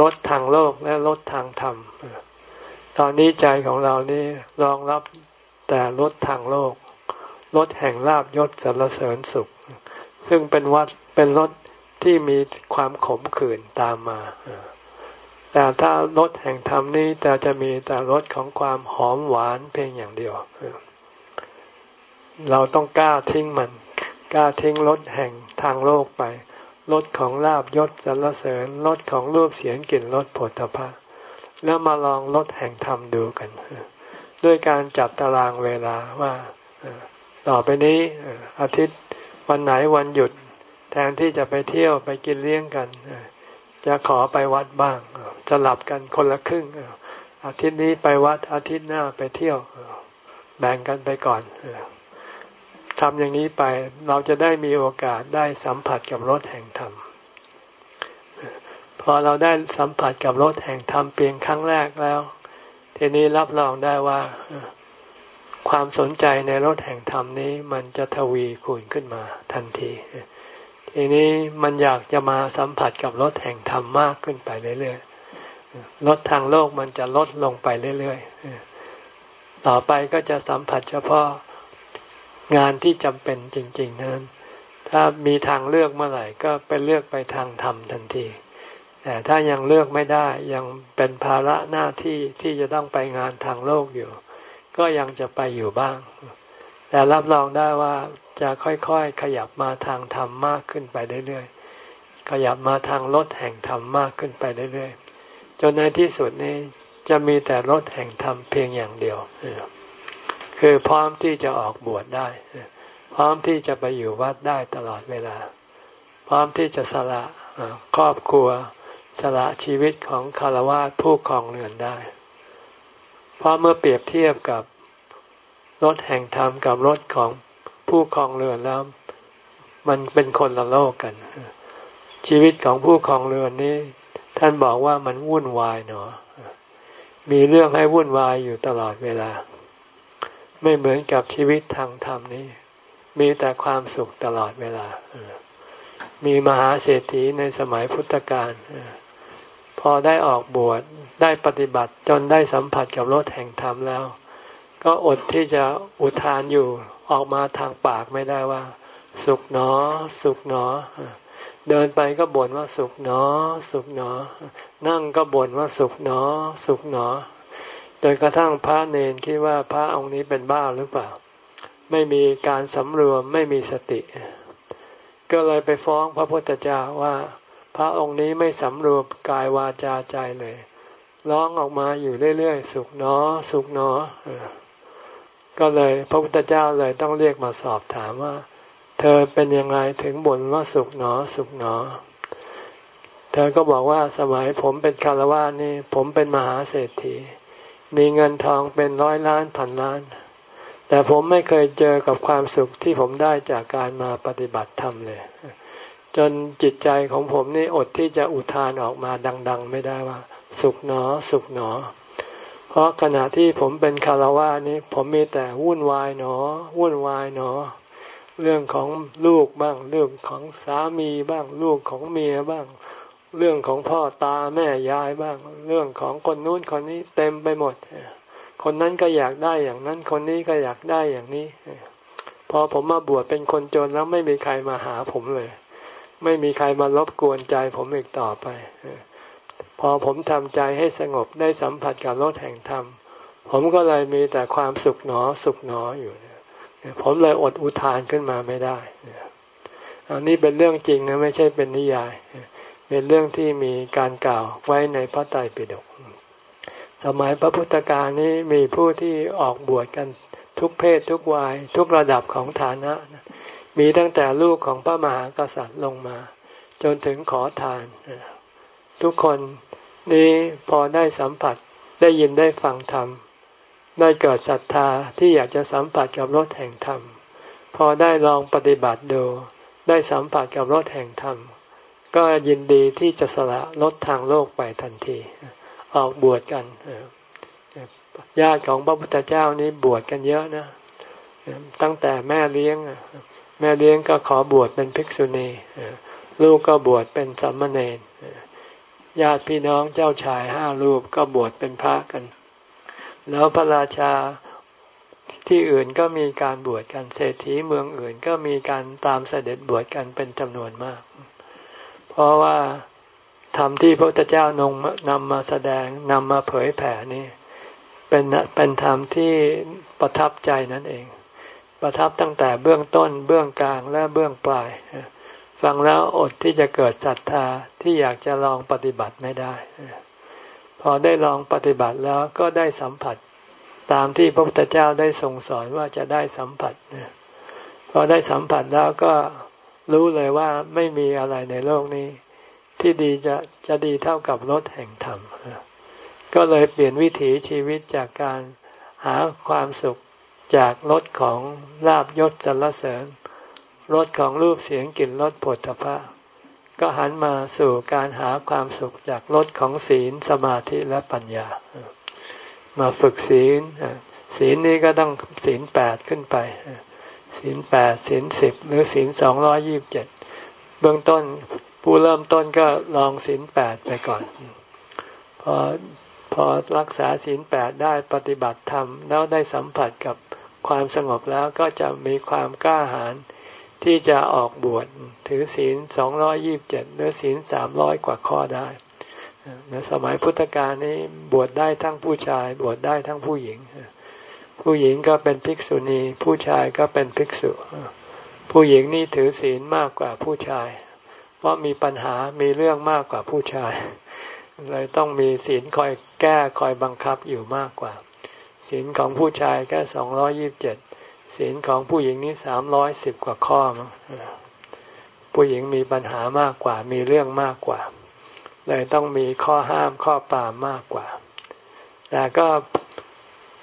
รถทางโลกและรถทางธรรม ตอนนี้ใจของเรานี่รองรับแต่รถทางโลกรถแห่งลาบยศสรรเสริญสุข ซึ่งเป็นวัดเป็นรถที่มีความขมขื่นตามมาแต่ถ้ารถแห่งธรรมนี้แต่จะมีแต่รถของความหอมหวานเพียงอย่างเดียว เราต้องกล้าทิ้งมัน กล้าทิ้งรถแห่งทางโลกไปรถของลาบยศสรรเสริญรถของรูปเสียงกลิ่นรสผลพะแล้วมาลองรถแห่งธรรมดูกัน ด้วยการจับตารางเวลาว่าต่อไปนี้อาทิตย์ วันไหนวันหยุดแทนที่จะไปเที่ยวไปกินเลี้ยงกัน จะขอไปวัดบ้างจะหลับกันคนละครึ่งอาทิตย์นี้ไปวัดอาทิตย์หน้าไปเที่ยวแบ่งกันไปก่อนทำอย่างนี้ไปเราจะได้มีโอกาสได้สัมผัสกับรถแห่งธรรมพอเราได้สัมผัสกับรถแห่งธรรมเพียงครั้งแรกแล้ว ทีนี้รับรองได้ว่า ความสนใจในรถแห่งธรรมนี้มันจะทวีคูณขึ้นมาทันที ทีนี้มันอยากจะมาสัมผัสกับรถแห่งธรรมมากขึ้นไปเรื่อยๆรถทางโลกมันจะลดลงไปเรื่อยๆต่อไปก็จะสัมผัสเฉพาะงานที่จำเป็นจริงๆนั้น ถ้ามีทางเลือกเมื่อไหร่ก็ไปเลือกไปทางธรรมทันทีแต่ถ้ายังเลือกไม่ได้ยังเป็นภาระหน้าที่ที่จะต้องไปงานทางโลกอยู่ ก็ยังจะไปอยู่บ้าง แต่รับรองได้ว่าจะค่อยๆขยับมาทางธรรมมากขึ้นไปเรื่อยๆ ขยับมาทางรถแห่งธรรมมากขึ้นไปเรื่อยๆ จนในที่สุดนี้จะมีแต่รถแห่งธรรมเพียงอย่างเดียว คือพร้อมที่จะออกบวชได้ พร้อมที่จะไปอยู่วัดได้ตลอดเวลา พร้อมที่จะสละครอบครัวสละชีวิตของคารวะผู้ครองเรือนได้ เพราะเมื่อเปรียบเทียบกับรถแห่งธรรมกับรถของผู้ครองเรือนแล้ว มันเป็นคนละโลกกัน ชีวิตของผู้ครองเรือนนี้ ท่านบอกว่ามันวุ่นวายเนาะมีเรื่องให้วุ่นวายอยู่ตลอดเวลา ไม่เหมือนกับชีวิตทางธรรมนี้ มีแต่ความสุขตลอดเวลา มีมหาเศรษฐีในสมัยพุทธกาล พอได้ออกบวชได้ปฏิบัติจนได้สัมผัสกับรถแห่งธรรมแล้ว ก็อดที่จะอุทานอยู่ออกมาทางปากไม่ได้ว่า สุขหนอ สุขหนอ เดินไปก็บ่นว่าสุขหนอ สุขหนอ นั่งก็บ่นว่าสุขหนอ สุขหนอจนกระทั่งพระเนนคิดว่าพระองค์นี้เป็นบ้าหรือเปล่า ไม่มีการสำรวมไม่มีสติ ก็เลยไปฟ้องพระพุทธเจ้าว่า ระองค์นี้ไม่สำรวมกายวาจาใจเลย ร้องออกมาอยู่เรื่อยๆ สุขเนอ สุขเนอ ก็เลยพระพุทธเจ้าเลยต้องเรียกมาสอบถามว่า เธอเป็นยังไงถึงบ่นว่าสุขเนอ สุขเนอ เธอก็บอกว่าสมัยผมเป็นคารวะนี่ ผมเป็นมหาเศรษฐี มีเงินทองเป็นร้อยล้านพันล้าน แต่ผมไม่เคยเจอกับความสุขที่ผมได้จากการมาปฏิบัติธรรมเลย จนจิตใจของผมนี่อดที่จะอุทานออกมาดัง ๆ ไม่ได้ว่า สุขหนอ สุขหนอ เพราะขณะที่ผมเป็นคารวะนี้ ผมมีแต่วุ่นวายหนอ วุ่นวายหนอ เรื่องของลูกบ้าง เรื่องของสามีบ้าง ลูกของเมียบ้าง เรื่องของพ่อตาแม่ยายบ้าง เรื่องของคนนู้นคนนี้เต็มไปหมด คนนั้นก็อยากได้อย่างนั้น คนนี้ก็อยากได้อย่างนี้ พอผมมาบวชเป็นคนจนแล้วไม่มีใครมาหาผมเลย ไม่มีใครมารบกวนใจผมอีกต่อไป พอผมทำใจให้สงบได้สัมผัสกับรถแห่งธรรมผผมก็เลยมีแต่ความสุขหนอสุขหนออยู่ ผมเลยอดอุทานขึ้นมาไม่ได้ อันนี้เป็นเรื่องจริงนะไม่ใช่เป็นนิยาย เป็นเรื่องที่มีการกล่าวไว้ในพระไตรปิฎก สมัยพระพุทธกาลนี้มีผู้ที่ออกบวชกันทุกเพศทุกวัยทุกระดับของฐานะ มีตั้งแต่ลูกของพระมหากษัตริย์ลงมา จนถึงขอทาน ทุกคนนี้พอได้สัมผัสได้ยินได้ฟังธรรม ได้เกิดศรัทธาที่อยากจะสัมผัสกับรถแห่งธรรม พอได้ลองปฏิบัติดูได้สัมผัสกับรถแห่งธรรม ก็ยินดีที่จะสละรถทางโลกไปทันที ออกบวชกันญาติของพระพุทธเจ้านี้บวชกันเยอะนะตั้งแต่แม่เลี้ยง แม่เลี้ยงก็ขอบวชเป็นภิกษุณีลูกก็บวชเป็นสัมมาเนรญาติพี่น้องเจ้าชายห้ารูปก็บวชเป็นพระกัน แล้วพระราชาที่อื่นก็มีการบวชกันเศรษฐีเมืองอื่นก็มีการตามเสด็จบวชกันเป็นจำนวนมาก เพราะว่าธรรมที่พระพุทธเจ้านงนำมาแสดงนำมาเผยแผ่นี่เป็นเป็นธรรมที่ประทับใจนั่นเอง ประทับตั้งแต่เบื้องต้น เบื้องกลางและเบื้องปลาย ฟังแล้วอดที่จะเกิดศรัทธาที่อยากจะลองปฏิบัติไม่ได้ พอได้ลองปฏิบัติแล้วก็ได้สัมผัสตามที่พระพุทธเจ้าได้ทรงสอนว่าจะได้สัมผัสพอได้สัมผัสแล้วก็รู้เลยว่าไม่มีอะไรในโลกนี้ ที่ดีจะจะดีเท่ากับรถแห่งธรรม ก็เลยเปลี่ยนวิถีชีวิตจากการหาความสุข จากรถของลาบยศสรรเสริญรถของรูปเสียงกลิ่นรสผลตภะก็หันมาสู่การหาความสุขจากรถของศีลสมาธิและปัญญา มาฝึกศีลศีลนี้ก็ต้องศีลแปดขึ้นไปศีลแปดศีลสิบหรือศีลสองร้อยี่บเจ็ดเบื้องต้นผู้เริ่มต้นก็ลองศีลแปดไปก่อน พอพอรักษาศีลแปดได้ปฏิบัติธรรม แล้วได้สัมผัสกับ ความสงบแล้วก็จะมีความกล้าหาญที่จะออกบวชถือศีลสองร้อยี่บเจ็ดหรือศีลสามร้อยกว่าข้อได้ในสมัยพุทธกาลนี้บวชได้ทั้งผู้ชาย บวชได้ทั้งผู้หญิง ผู้หญิงก็เป็นภิกษุณี ผู้ชายก็เป็นภิกษุ ผู้หญิงนี่ถือศีลมากกว่าผู้ชาย เพราะมีปัญหามีเรื่องมากกว่าผู้ชายเลยต้องมีศีลคอยแก้คอยบังคับอยู่มากกว่า ศีลของผู้ชายแค่สองร้อยิบเจ็ดศีลของผู้หญิงนี่สามร้อยสิบกว่าข้อผู้หญิงมีปัญหามากกว่า มีเรื่องมากกว่า เลยต้องมีข้อห้ามข้อปรามมากกว่า แต่ก็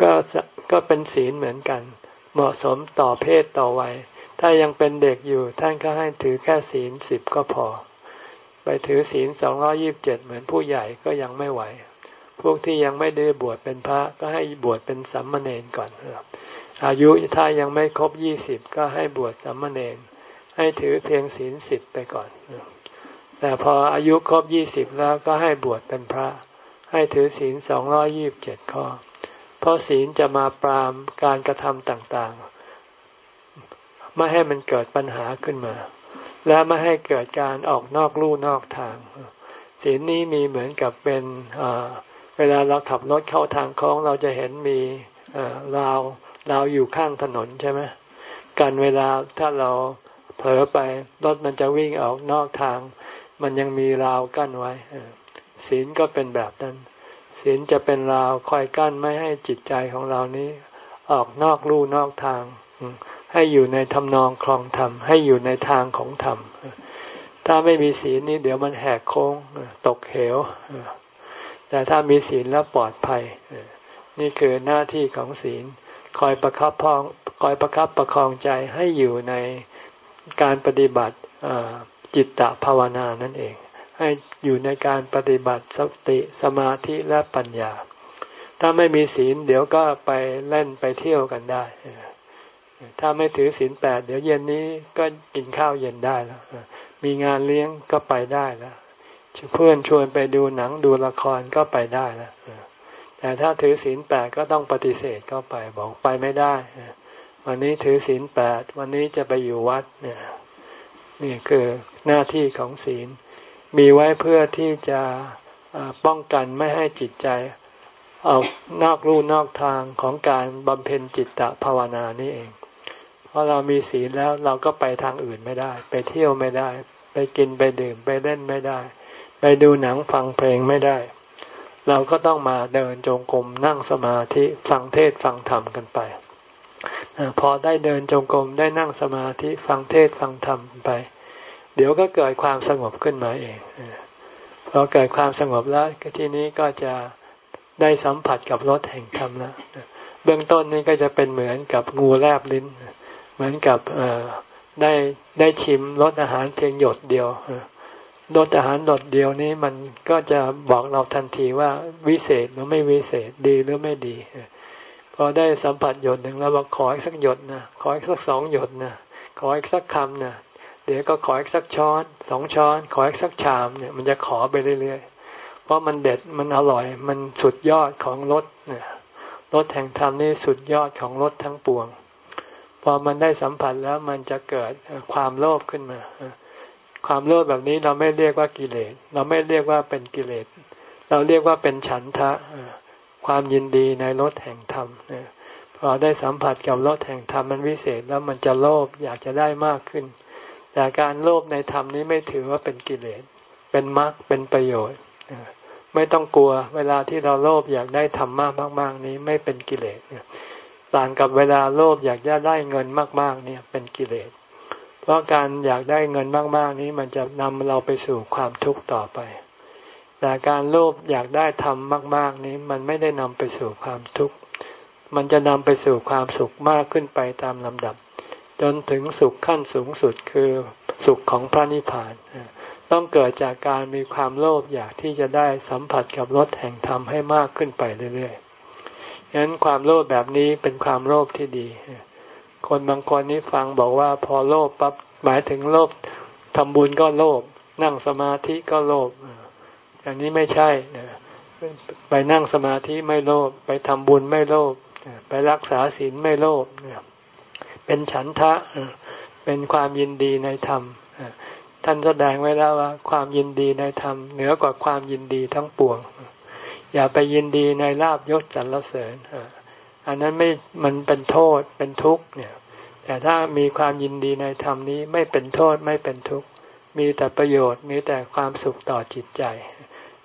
ก็ก็เป็นศีลเหมือนกัน เหมาะสมต่อเพศต่อวัย ถ้ายังเป็นเด็กอยู่ท่านก็ให้ถือแค่ศีลสิบก็พอ ไปถือศีลสองร้อยิบเจ็ดเหมือนผู้ใหญ่ก็ยังไม่ไหว พวกที่ยังไม่ได้บวชเป็นพระก็ให้บวชเป็นสัมมาเนนก่อนอายุถ้ายังไม่ครบยี่สิบก็ให้บวชสัมมาเนนให้ถือเพียงศีลสิบไปก่อน แต่พออายุครบยี่สิบแล้วก็ให้บวชเป็นพระ ให้ถือศีลสองร้อยิบเจ็ดข้อ เพราะศีลจะมาปรามการกระทำต่างๆ ไม่ให้มันเกิดปัญหาขึ้นมา และไม่ให้เกิดการออกนอกลู่นอกทาง ศีลนี้มีเหมือนกับเป็น เวลาเราขับรถเข้าทางโค้งเราจะเห็นมีราวราวอยู่ข้างถนนใช่ไหมกันเวลาถ้าเราเผลอไปรถมันจะวิ่งออกนอกทาง มันยังมีราวกั้นไว้ศีลก็เป็นแบบนั้น ศีลจะเป็นราวคอยกั้นไม่ให้จิตใจของเรานี้ ออกนอกลู่นอกทาง ให้อยู่ในทำนองคลองธรรม ให้อยู่ในทางของธรรม ถ้าไม่มีศีลนี้เดี๋ยวมันแหกโค้งตกเหว แต่ถ้ามีศีลแล้วปลอดภัย นี่คือหน้าที่ของศีล คอยประคับพองคอยประคับประคองใจให้อยู่ในการปฏิบัติจิตตภาวนานั่นเอง ให้อยู่ในการปฏิบัติสติสมาธิและปัญญา ถ้าไม่มีศีลเดี๋ยวก็ไปเล่นไปเที่ยวกันได้ ถ้าไม่ถือศีลแปดเดี๋ยวเย็นนี้ก็กินข้าวเย็นได้แล้วมีงานเลี้ยงก็ไปได้แล้ว เพื่อนชวนไปดูหนังดูละครก็ไปได้แล้วแต่ถ้าถือศีลแปดก็ต้องปฏิเสธก็ไปบอกไปไม่ได้ วันนี้ถือศีลแปดวันนี้จะไปอยู่วัดเนี่ยนี่คือหน้าที่ของศีล มีไว้เพื่อที่จะป้องกันไม่ให้จิตใจเอานอกรูนอกทางของการบำเพ็ญจิตตภาวนานี่เอง เพราะเรามีศีลแล้วเราก็ไปทางอื่นไม่ได้ ไปเที่ยวไม่ได้ ไปกินไปดื่มไปเล่นไม่ได้ ไปดูหนังฟังเพลงไม่ได้ เราก็ต้องมาเดินจงกรมนั่งสมาธิฟังเทศฟังธรรมกันไป พอได้เดินจงกรมได้นั่งสมาธิฟังเทศฟังธรรมไป เดี๋ยวก็เกิดความสงบขึ้นมาเองพอเกิดความสงบแล้วทีนี้ก็จะได้สัมผัสกับรสแห่งธรรมแล้วเบื้องต้นนี้ก็จะเป็นเหมือนกับงูแลบลิ้น เหมือนกับได้ได้ชิมรสอาหารเพียงหยดเดียว รสอาหารหยดเดียวนี้มันก็จะบอกเราทันทีว่าวิเศษหรือไม่วิเศษดีหรือไม่ดี พอได้สัมผัสหยดหนึ่งแล้วบอกขออีกสักหยดนะขออีกสักสองหยดนะขออีกสักคำนะเดี๋ยวก็ขออีกสักช้อนสองช้อน ขออีกสักชามเนี่ยมันจะขอไปเรื่อยๆเพราะมันเด็ดมันอร่อย มันสุดยอดของรสเนี่ยรสแห่งธรรมนี่สุดยอดของรสทั้งปวง พอมันได้สัมผัสแล้วมันจะเกิดความโลภขึ้นมา ความโลภแบบนี้เราไม่เรียกว่ากิเลส เราไม่เรียกว่าเป็นกิเลส เราเรียกว่าเป็นฉันทะความยินดีในรสแห่งธรรมพอได้สัมผัสกับรสแห่งธรรมมันวิเศษแล้วมันจะโลภอยากจะได้มากขึ้น แต่การโลภในธรรมนี้ไม่ถือว่าเป็นกิเลส เป็นมรรคเป็นประโยชน์ไม่ต้องกลัวเวลาที่เราโลภอยากได้ธรรมมากมากนี้ไม่เป็นกิเลสต่างกับเวลาโลภอยากจะได้เงินมาก ๆ เนี่ยเป็นกิเลส เพราะการอยากได้เงินมาก ๆ นี้มันจะนำเราไปสู่ความทุกข์ต่อไป แต่การโลภอยากได้ทำมาก ๆ นี้มันไม่ได้นำไปสู่ความทุกข์ มันจะนำไปสู่ความสุขมากขึ้นไปตามลำดับ จนถึงสุขขั้นสูงสุดคือสุขของพระนิพพาน ต้องเกิดจากการมีความโลภอยากที่จะได้สัมผัสกับรสแห่งธรรมให้มากขึ้นไปเรื่อยๆฉะนั้นความโลภแบบนี้เป็นความโลภที่ดี คนบางคนนี้ฟังบอกว่าพอโลภปั๊บหมายถึงโลภทำบุญก็โลภนั่งสมาธิก็โลภอย่างนี้ไม่ใช่ไปนั่งสมาธิไม่โลภไปทำบุญไม่โลภไปรักษาศีลไม่โลภเป็นฉันทะเป็นความยินดีในธรรมท่านแสดงไว้แล้วว่า ความยินดีในธรรมเหนือกว่าความยินดีทั้งปวง อย่าไปยินดีในลาบยศสรรเสริญ อันนั้นไม่มันเป็นโทษเป็นทุกข์เนี่ย แต่ถ้ามีความยินดีในธรรมนี้ไม่เป็นโทษไม่เป็นทุกข์มีแต่ประโยชน์มีแต่ความสุขต่อจิตใจ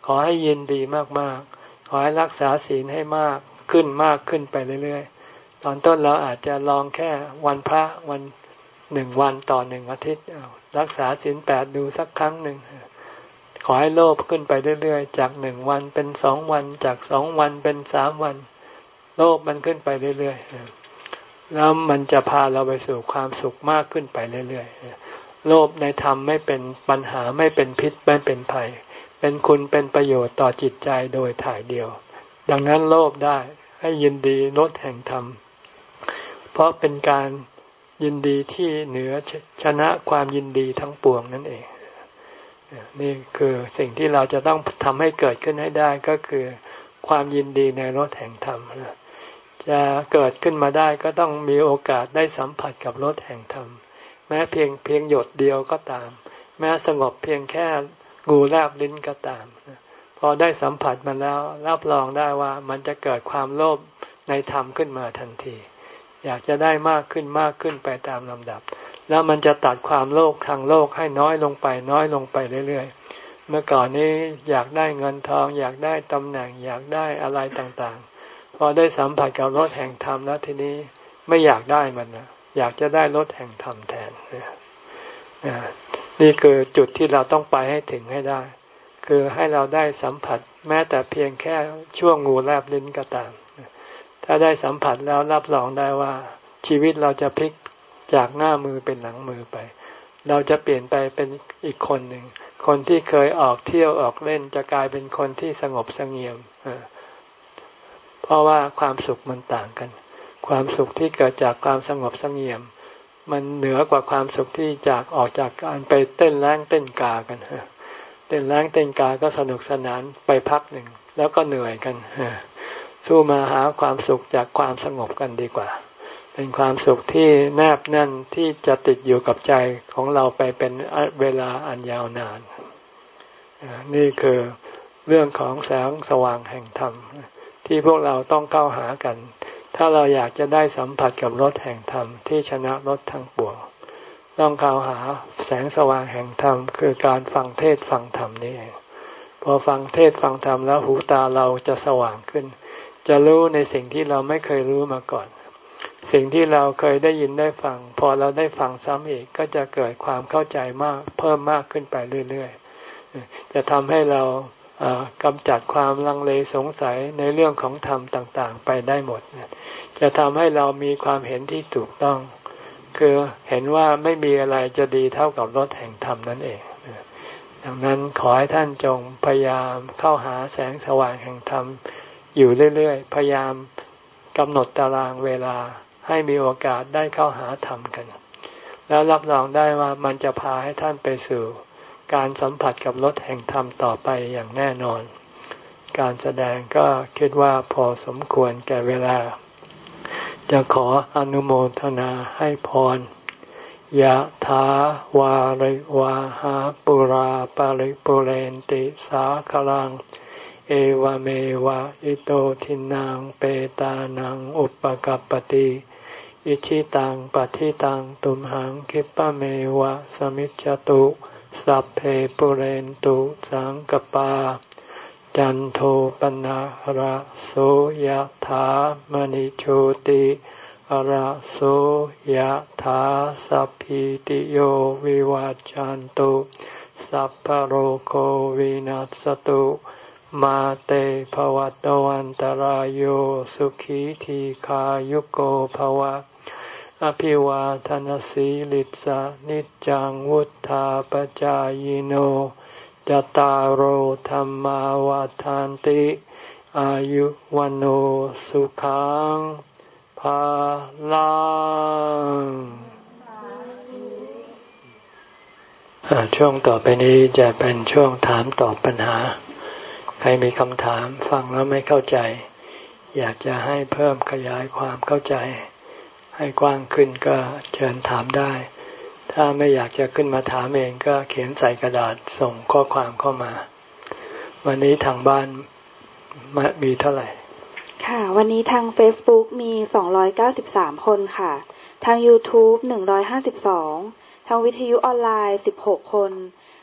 ขอให้ยินดีมากๆ ขอให้รักษาศีลให้มากขึ้นมากขึ้นไปเรื่อยๆ ตอนต้นเราอาจจะลองแค่วันพระวันหนึ่งวันต่อหนึ่งอาทิตย์รักษาศีลแปดดูสักครั้งหนึ่งขอให้โลภขึ้นไปเรื่อยๆ จากหนึ่งวันเป็นสองวัน จากสองวันเป็นสามวัน โลภมันขึ้นไปเรื่อยๆแล้วมันจะพาเราไปสู่ความสุขมากขึ้นไปเรื่อยๆโลภในธรรมไม่เป็นปัญหาไม่เป็นพิษไม่เป็นภัย เป็นคุณเป็นประโยชน์ต่อจิตใจโดยถ่ายเดียว ดังนั้นโลภได้ให้ยินดีลดแห่งธรรม เพราะเป็นการยินดีที่เหนือชนะความยินดีทั้งปวงนั่นเองนี่คือสิ่งที่เราจะต้องทำให้เกิดขึ้นให้ได้ก็คือ ความยินดีในรถแห่งธรรม จะเกิดขึ้นมาได้ก็ต้องมีโอกาสได้สัมผัสกับรถแห่งธรรม แม้เพียงเพียงหยดเดียวก็ตาม แม้สงบเพียงแค่งูแลบลิ้นก็ตาม พอได้สัมผัสมันแล้วรับรองได้ว่ามันจะเกิดความโลภในธรรมขึ้นมาทันที อยากจะได้มากขึ้นมากขึ้นไปตามลำดับ แล้วมันจะตัดความโลภทางโลกให้น้อยลงไปน้อยลงไปเรื่อย ๆ เมื่อก่อนนี้อยากได้เงินทอง อยากได้ตำแหน่งอยากได้อะไรต่างๆ พอได้สัมผัสกับรถแห่งธรรมแล้วทีนี้ไม่อยากได้มันนะอยากจะได้รถแห่งธรรมแทนนี่คือจุดที่เราต้องไปให้ถึงให้ได้ คือให้เราได้สัมผัสแม้แต่เพียงแค่ช่วงงูแลบลิ้นก็ตาม ถ้าได้สัมผัสแล้วรับรองได้ว่า ชีวิตเราจะพลิกจากหน้ามือเป็นหลังมือไป เราจะเปลี่ยนไปเป็นอีกคนหนึ่ง คนที่เคยออกเที่ยวออกเล่นจะกลายเป็นคนที่สงบสงเงียม เพราะว่าความสุขมันต่างกัน ความสุขที่เกิดจากความสงบสงเงียม มันเหนือกว่าความสุขที่จากออกจากการไปเต้นแรงเต้นกากันเต้นแรงเต้นกาก็สนุกสนานไปพักหนึ่งแล้วก็เหนื่อยกันสู้มาหาความสุขจากความสงบกันดีกว่า เป็นความสุขที่แนบแน่นที่จะติดอยู่กับใจของเราไปเป็นเวลาอันยาวนาน นี่คือเรื่องของแสงสว่างแห่งธรรม ที่พวกเราต้องเข้าหากัน ถ้าเราอยากจะได้สัมผัสกับรถแห่งธรรมที่ชนะรถทั้งปวงต้องเข้าหาแสงสว่างแห่งธรรม คือการฟังเทศฟังธรรมนี่เองพอฟังเทศฟังธรรมแล้วหูตาเราจะสว่างขึ้น จะรู้ในสิ่งที่เราไม่เคยรู้มาก่อน สิ่งที่เราเคยได้ยินได้ฟัง พอเราได้ฟังซ้ำอีกก็จะเกิดความเข้าใจมากเพิ่มมากขึ้นไปเรื่อยๆจะทำให้เรา กำจัดความลังเลสงสัยในเรื่องของธรรมต่างๆ ไปได้หมด จะทำให้เรามีความเห็นที่ถูกต้อง คือเห็นว่าไม่มีอะไรจะดีเท่ากับรถแห่งธรรมนั่นเอง ดังนั้นขอให้ท่านจงพยายามเข้าหาแสงสว่างแห่งธรรมอยู่เรื่อยๆ พยายามกำหนดตารางเวลาให้มีโอกาสได้เข้าหาธรรมกัน แล้วรับรองได้ว่ามันจะพาให้ท่านไปสู่ การสัมผัสกับรถแห่งธรรมต่อไปอย่างแน่นอน การแสดงก็คิดว่าพอสมควรแก่เวลา จะขออนุโมทนาให้พรยะถาวาริวาหาปุราปาริปุเรนติสาคลัง เอวเมวะอิโตทินังเปตานังอุปกัปติอิชิตังปฏิตังตุมหังคิปะเมวะสมิจจตุ สัพเพปุเรนตุสังกปา จันโทปนะระโสยถามณิโชติระโสยถาสัพพิติโยวิวัจจันตุสัพพโรโควินัสตุมาเตภวัตวันตารโยสุขีทีขายุโกภวะ อภิวาทนสีลิสานิจังวุธาปจายโนจตารโหธรรมาวาทานติ อายุวันโอสุขังภาลังช่วงต่อไปนี้จะเป็นช่วงถามตอบปัญหา ใครมีคำถามฟังแล้วไม่เข้าใจ อยากจะให้เพิ่มขยายความเข้าใจ ให้กว้างขึ้นก็เชิญถามได้ ถ้าไม่อยากจะขึ้นมาถามเองก็เขียนใส่กระดาษส่งข้อความเข้ามา วันนี้ทางบ้านมีเท่าไหร่ ค่ะ วันนี้ทาง Facebook มี 293 คนค่ะ ทาง YouTube 152 ทางวิทยุออนไลน์ 16 คน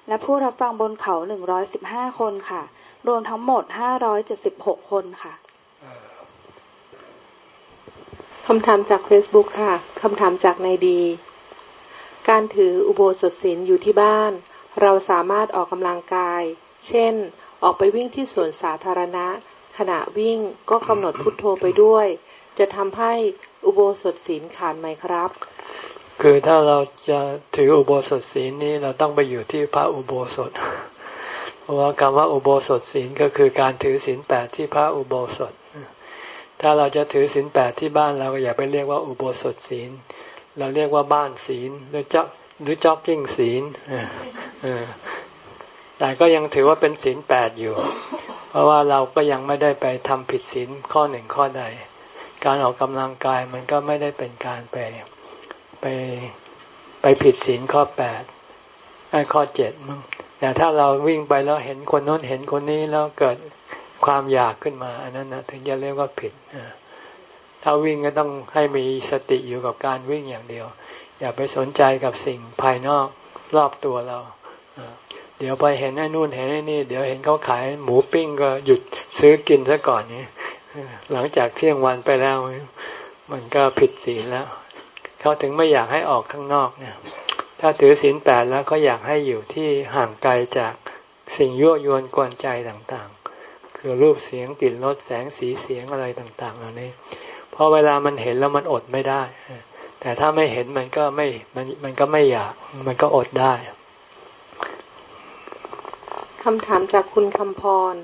และผู้รับฟังบนเขา 115 คนค่ะ รวมทั้งหมด 576 คนค่ะ คำถามจาก Facebook ค่ะ คำถามจากในดี การถืออุโบสถศีลอยู่ที่บ้าน เราสามารถออกกำลังกาย เช่น ออกไปวิ่งที่สวนสาธารณะ ขณะวิ่งก็กำหนดพุทโธไปด้วย จะทำให้อุโบสถศีลขาดไหมครับ คือถ้าเราจะถืออุโบสถศีลนี้เราต้องไปอยู่ที่พระอุโบสถ เพราะว่าคำว่าอุโบสถศีลก็คือการถือศีลแปดที่พระอุโบสถ ถ้าเราจะถือศีลแปดที่บ้านเราก็อย่าไปเรียกว่าอุโบสถศีล เราเรียกว่าบ้านศีลหรือจ็อกหรือจ็อกกิ้งศีลแต่ก็ยังถือว่าเป็นศีลแปดอยู่ เพราะว่าเราก็ยังไม่ได้ไปทำผิดศีลข้อหนึ่งข้อใด การออกกำลังกายมันก็ไม่ได้เป็นการไปไปไปผิดศีลข้อแปดข้อเจ็ดมั้งแต่ถ้าเราวิ่งไปแล้วเห็นคนโน้นเห็นคนนี้แล้วเกิด ความอยากขึ้นมาอันนั้นนะถึงจะเรียกว่าผิดถ้าวิ่งก็ต้องให้มีสติอยู่กับการวิ่งอย่างเดียว อย่าไปสนใจกับสิ่งภายนอกรอบตัวเราเดี๋ยวไปเห็นไอ้นู่นเห็นไอ้นี่ เดี๋ยวเห็นเขาขายหมูปิ้งก็หยุดซื้อกินซะก่อนนี้หลังจากเที่ยงวันไปแล้ว มันก็ผิดศีลแล้ว เขาถึงไม่อยากให้ออกข้างนอกเนี่ย ถ้าถือศีลแปดแล้วเขาอยากให้อยู่ที่ห่างไกลจากสิ่งยั่วยวนกวนใจต่าง คือรูปเสียงกลิ่นรสแสงสีเสียงอะไรต่าง ๆ เหล่านี้เพราะเวลามันเห็นแล้วมันอดไม่ได้ แต่ถ้าไม่เห็นมันก็ไม่มันมันก็ไม่อยากมันก็อดได้คำถามจากคุณคำพร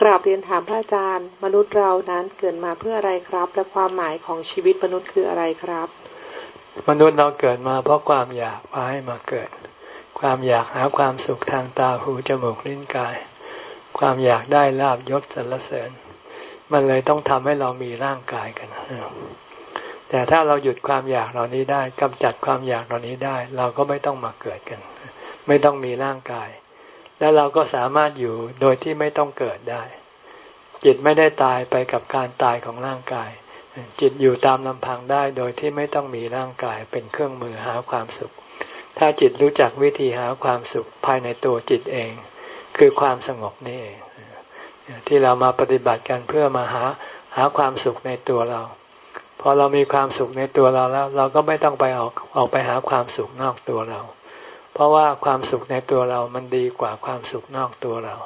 กราบเรียนถามพระอาจารย์ มนุษย์เรานั้นเกิดมาเพื่ออะไรครับ และความหมายของชีวิตมนุษย์คืออะไรครับ มนุษย์เราเกิดมาเพราะความอยากพาให้มาเกิด ความอยากหาความสุขทางตาหูจมูกลิ้นกาย ความอยากได้ลาบยศสรรเสริญ มันเลยต้องทำให้เรามีร่างกายกัน แต่ถ้าเราหยุดความอยากเหล่านี้ได้กำจัดความอยากเหล่านี้ได้ เราก็ไม่ต้องมาเกิดกัน ไม่ต้องมีร่างกาย แล้วเราก็สามารถอยู่โดยที่ไม่ต้องเกิดได้จจิตไม่ได้ตายไปกับการตายของร่างกาย จิตอยู่ตามลำพังได้โดยที่ไม่ต้องมีร่างกายเป็นเครื่องมือหาความสุข ถ้าจิตรู้จักวิธีหาความสุขภายในตัวจิตเอง คือความสงบนี่ที่เรามาปฏิบัติกันเพื่อมาหาหาความสุขในตัวเรา พอเรามีความสุขในตัวเราแล้ว เราก็ไม่ต้องไปออกออกไปหาความสุขนอกตัวเรา เพราะว่าความสุขในตัวเรามันดีกว่าความสุขนอกตัวเรา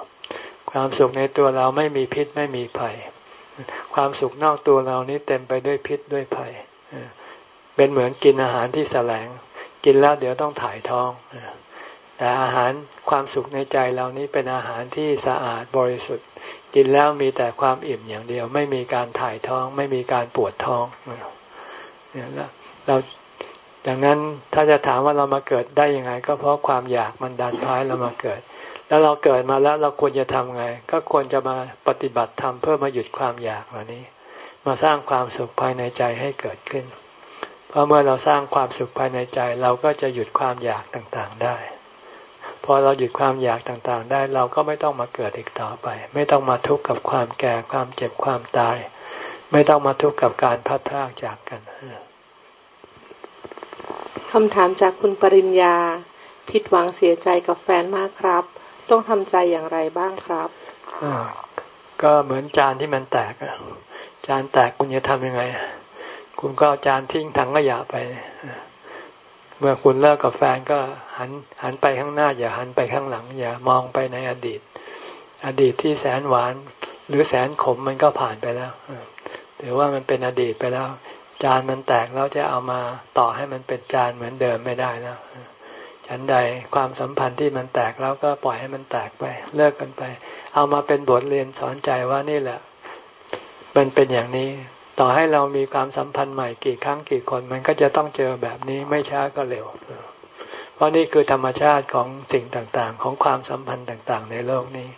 ความสุขในตัวเราไม่มีพิษไม่มีภัย ความสุขนอกตัวเรานี้เต็มไปด้วยพิษด้วยภัย เป็นเหมือนกินอาหารที่แสลง กินแล้วเดี๋ยวต้องถ่ายท้อง แต่อาหารความสุขในใจเรานี้เป็นอาหารที่สะอาดบริสุทธิ์ กินแล้วมีแต่ความอิ่มอย่างเดียว ไม่มีการถ่ายท้อง ไม่มีการปวดท้องเนี่ยเราดังนั้นถ้าจะถามว่าเรามาเกิดได้ยังไง ก็เพราะความอยากมันดันพายเรามาเกิด แล้วเราเกิดมาแล้วเราควรจะทำไง ก็ควรจะมาปฏิบัติธรรมเพื่อมาหยุดความอยากเหล่านี้ มาสร้างความสุขภายในใจให้เกิดขึ้น เพราะเมื่อเราสร้างความสุขภายในใจ เราก็จะหยุดความอยากต่างๆได้ อเราหยุดความอยากต่างๆ ได้ เราก็ไม่ต้องมาเกิดอีกต่อไป ไม่ต้องมาทุกข์กับความแก่ความเจ็บความตาย ไม่ต้องมาทุกข์กับการพัดพากจากกันคำถามจากคุณปริญญา ผิดหวังเสียใจกับแฟนมากครับ ต้องทำใจอย่างไรบ้างครับก็เหมือนจานที่มันแตกจานแตกคุณจะทำยังไง คุณก็จานทิ้งถังขยะไป เมื่อคุณเลิกกับแฟนก็หันหันไปข้างหน้า อย่าหันไปข้างหลัง อย่ามองไปในอดีต อดีตที่แสนหวาน หรือแสนขมมันก็ผ่านไปแล้วถือว่ามันเป็นอดีตไปแล้ว จานมันแตกแล้วจะเอามาต่อให้มันเป็นจานเหมือนเดิมไม่ได้แล้วฉันใดความสัมพันธ์ที่มันแตกแล้วก็ปล่อยให้มันแตกไป เลิกกันไป เอามาเป็นบทเรียนสอนใจว่านี่แหละ มันเป็นอย่างนี้ ต่อให้เรามีความสัมพันธ์ใหม่กี่ครั้งกี่คน มันก็จะต้องเจอแบบนี้ไม่ช้าก็เร็ว เพราะนี่คือธรรมชาติของสิ่งต่างๆ ของความสัมพันธ์ต่างๆ ในโลกนี้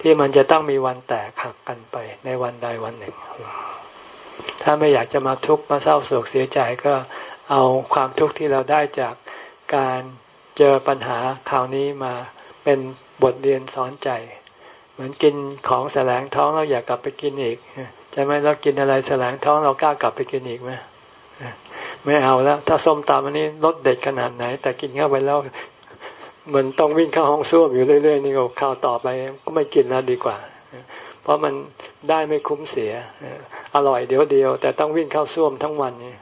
ที่มันจะต้องมีวันแตกหักกันไปในวันใดวันหนึ่ง ถ้าไม่อยากจะมาทุกข์มาเศร้าโศกเสียใจก็เอาความทุกข์ที่เราได้จากการเจอปัญหาคราวนี้มาเป็นบทเรียนสอนใจ เหมือนกินของแสลงท้องเราอยากกลับไปกินอีก ใช่ไหมเรากินอะไรแสลงท้องเรากล้ากลับไปกินอีกไหมไม่เอาแล้ว ถ้าส้มตำอันนี้รสเด็ดขนาดไหน แต่กินเข้าไปแล้วมันต้องวิ่งเข้าห้องส้วมอยู่เรื่อยๆนี่ก็ข้าวต่อไปก็ไม่กินแล้วดีกว่า เพราะมันได้ไม่คุ้มเสีย อร่อยเดียวเดียว แต่ต้องวิ่งเข้าส้วมทั้งวันนี่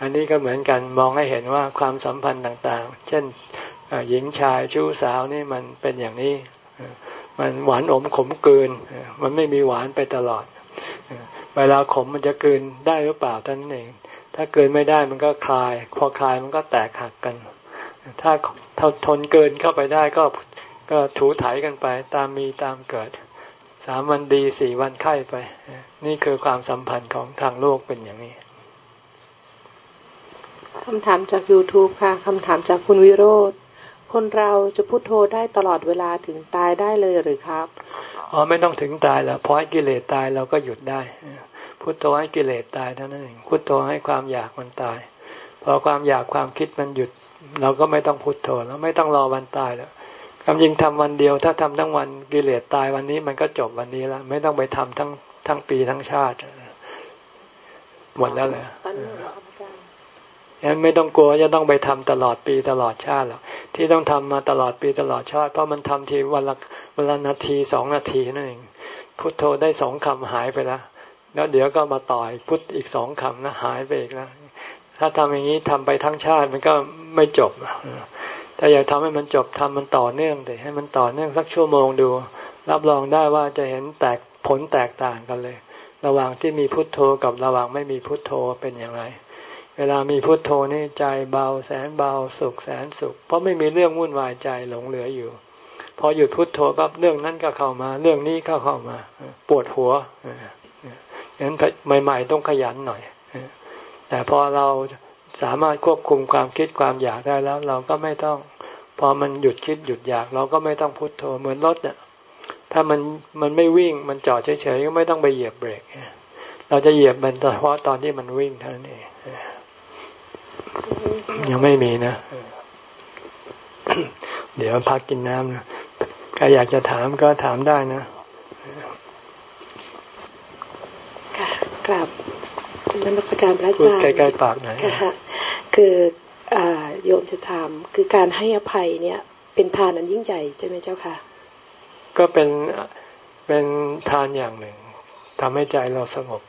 อันนี้ก็เหมือนกันมองให้เห็นว่าความสัมพันธ์ต่างๆ เช่นหญิงชายชู้สาวนี่มันเป็นอย่างนี้ มันหวานอมขมเกินมันไม่มีหวานไปตลอด เวลาขมมันจะเกินได้หรือเปล่าท่านเอง ถ้าเกินไม่ได้มันก็คลาย พอคลายมันก็แตกหักกันถ้าทนเกินเข้าไปได้ก็ก็ถูถ่ายกันไป ตามมีตามเกิด สามวันดีสี่วันไข้ไป นี่คือความสัมพันธ์ของทางโลกเป็นอย่างนี้คำถามจาก YouTube ค่ะ คำถามจากคุณวิโรธ คนเราจะพุโทโธได้ตลอดเวลาถึงตายได้เลยหรือครับอ๋อไม่ต้องถึงตายแล้วพอให้กิเลสตายเราก็หยุดได้ พุโทโธให้กิเลสตายเท่านั้นเองพุโทโธให้ความอยากมันตาย พอความอยากความคิดมันหยุด เราก็ไม่ต้องพุโทโธแล้วไม่ต้องรอวันตายแล้วคำยิงทำวันเดียวถ้าทำทั้งวันกิเลสตายวันนี้มันก็จบวันนี้แล้วไม่ต้องไปทำทั้งทั้งปีทั้งชาติ หมดแล้วเลยงั้น ไม่ต้องกลัวจะต้องไปทำตลอดปีตลอดชาติหรอกที่ต้องทำมาตลอดปีตลอดชาติ เพราะมันทำทีวันละวันละนาทีสองนาทีนั่นเองพุทโธได้สองคำหายไปแล้วแล้วเดี๋ยวก็มาต่อยพุทอีกสองคำนะหายไปอีกแล้วถ้าทำอย่างนี้ทำไปทั้งชาติมันก็ไม่จบถ้าอยากทำให้มันจบทำมันต่อเนื่องแต่ให้มันต่อเนื่องสักชั่วโมงดู รับรองได้ว่าจะเห็นแตกผลแตกต่างกันเลย ระหว่างที่มีพุทโธกับระหว่างไม่มีพุทโธเป็นอย่างไร เวลามีพุทโธนี่ใจเบาแสนเบาสุขแสนสุข เพราะไม่มีเรื่องวุ่นวายใจหลงเหลืออยู่ พอหยุดพุทโธปั๊บเรื่องนั้นก็เข้ามา เรื่องนี้ก็เข้ามา ปวดหัวงั้นใหม่ๆต้องขยันหน่อยแต่พอเราสามารถควบคุมความคิดความอยากได้แล้ว เราก็ไม่ต้อง พอมันหยุดคิดหยุดอยาก เราก็ไม่ต้องพุทโธเหมือนรถเนี่ยถ้ามันมันไม่วิ่งมันจอดเฉยๆก็ไม่ต้องไปเหยียบเบรกเราจะเหยียบมันเฉพาะตอนที่มันวิ่งเท่านั้นเอง ยังไม่มีนะ เดี๋ยวพักกินน้ำนะใครอยากจะถามก็ถามได้นะกราบนมัสการพระอาจารย์ใกล้ๆปากหน่อยคือโยมจะถามคือการให้อภัยเนี่ย เป็นทานอันยิ่งใหญ่ใช่ไหมเจ้าค่ะ ก็เป็นเป็นทานอย่างหนึ่งทำให้ใจเราสงบ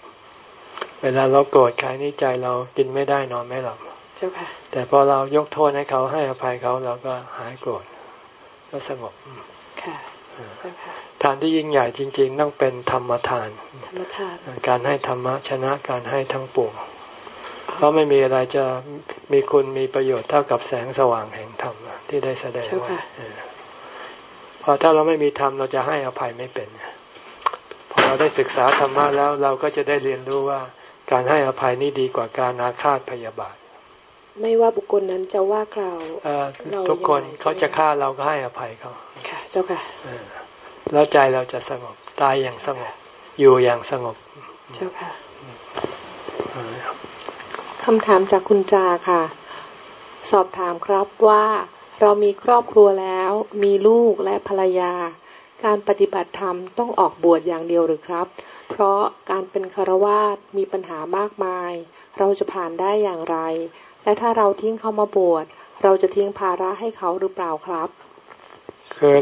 เวลาเราโกรธใครนี่ใจเรากินไม่ได้นอนไม่หลับ เจ้าค่ะ แต่พอเรายกโทษให้เขาให้อภัยเขาเราก็หายโกรธก็สงบค่ะทานที่ยิ่งใหญ่จริง ๆ ต้องเป็นธรรมทานธรรมทาน การให้ธรรมะชนะการให้ทั้งปวงเพราะไม่มีอะไรจะมีคุณมีประโยชน์เท่ากับแสงสว่างแห่งธรรมที่ได้แสดงไว้พอถ้าเราไม่มีธรรมเราจะให้อภัยไม่เป็นพอเราได้ศึกษาธรรมะแล้วเราก็จะได้เรียนรู้ว่า การให้อภัยนี่ดีกว่าการอาฆาตพยาบาท ไม่ว่าบุคคลนั้นจะว่าเราทุกคนเขาจะฆ่าเราก็ให้อภัยเขาค่ะ เจ้าค่ะแล้วใจเราจะสงบตายอย่างสงบ อยู่อย่างสงบ เจ้าค่ะคำถามจากคุณจาค่ะ สอบถามครับว่าเรามีครอบครัวแล้ว มีลูกและภรรยา การปฏิบัติธรรมต้องออกบวชอย่างเดียวหรือครับ เพราะการเป็นคารวาสมีปัญหามากมาย เราจะผ่านได้อย่างไร และถ้าเราทิ้งเขามาบวชเราจะทิ้งภาระให้เขาหรือเปล่าครับคือ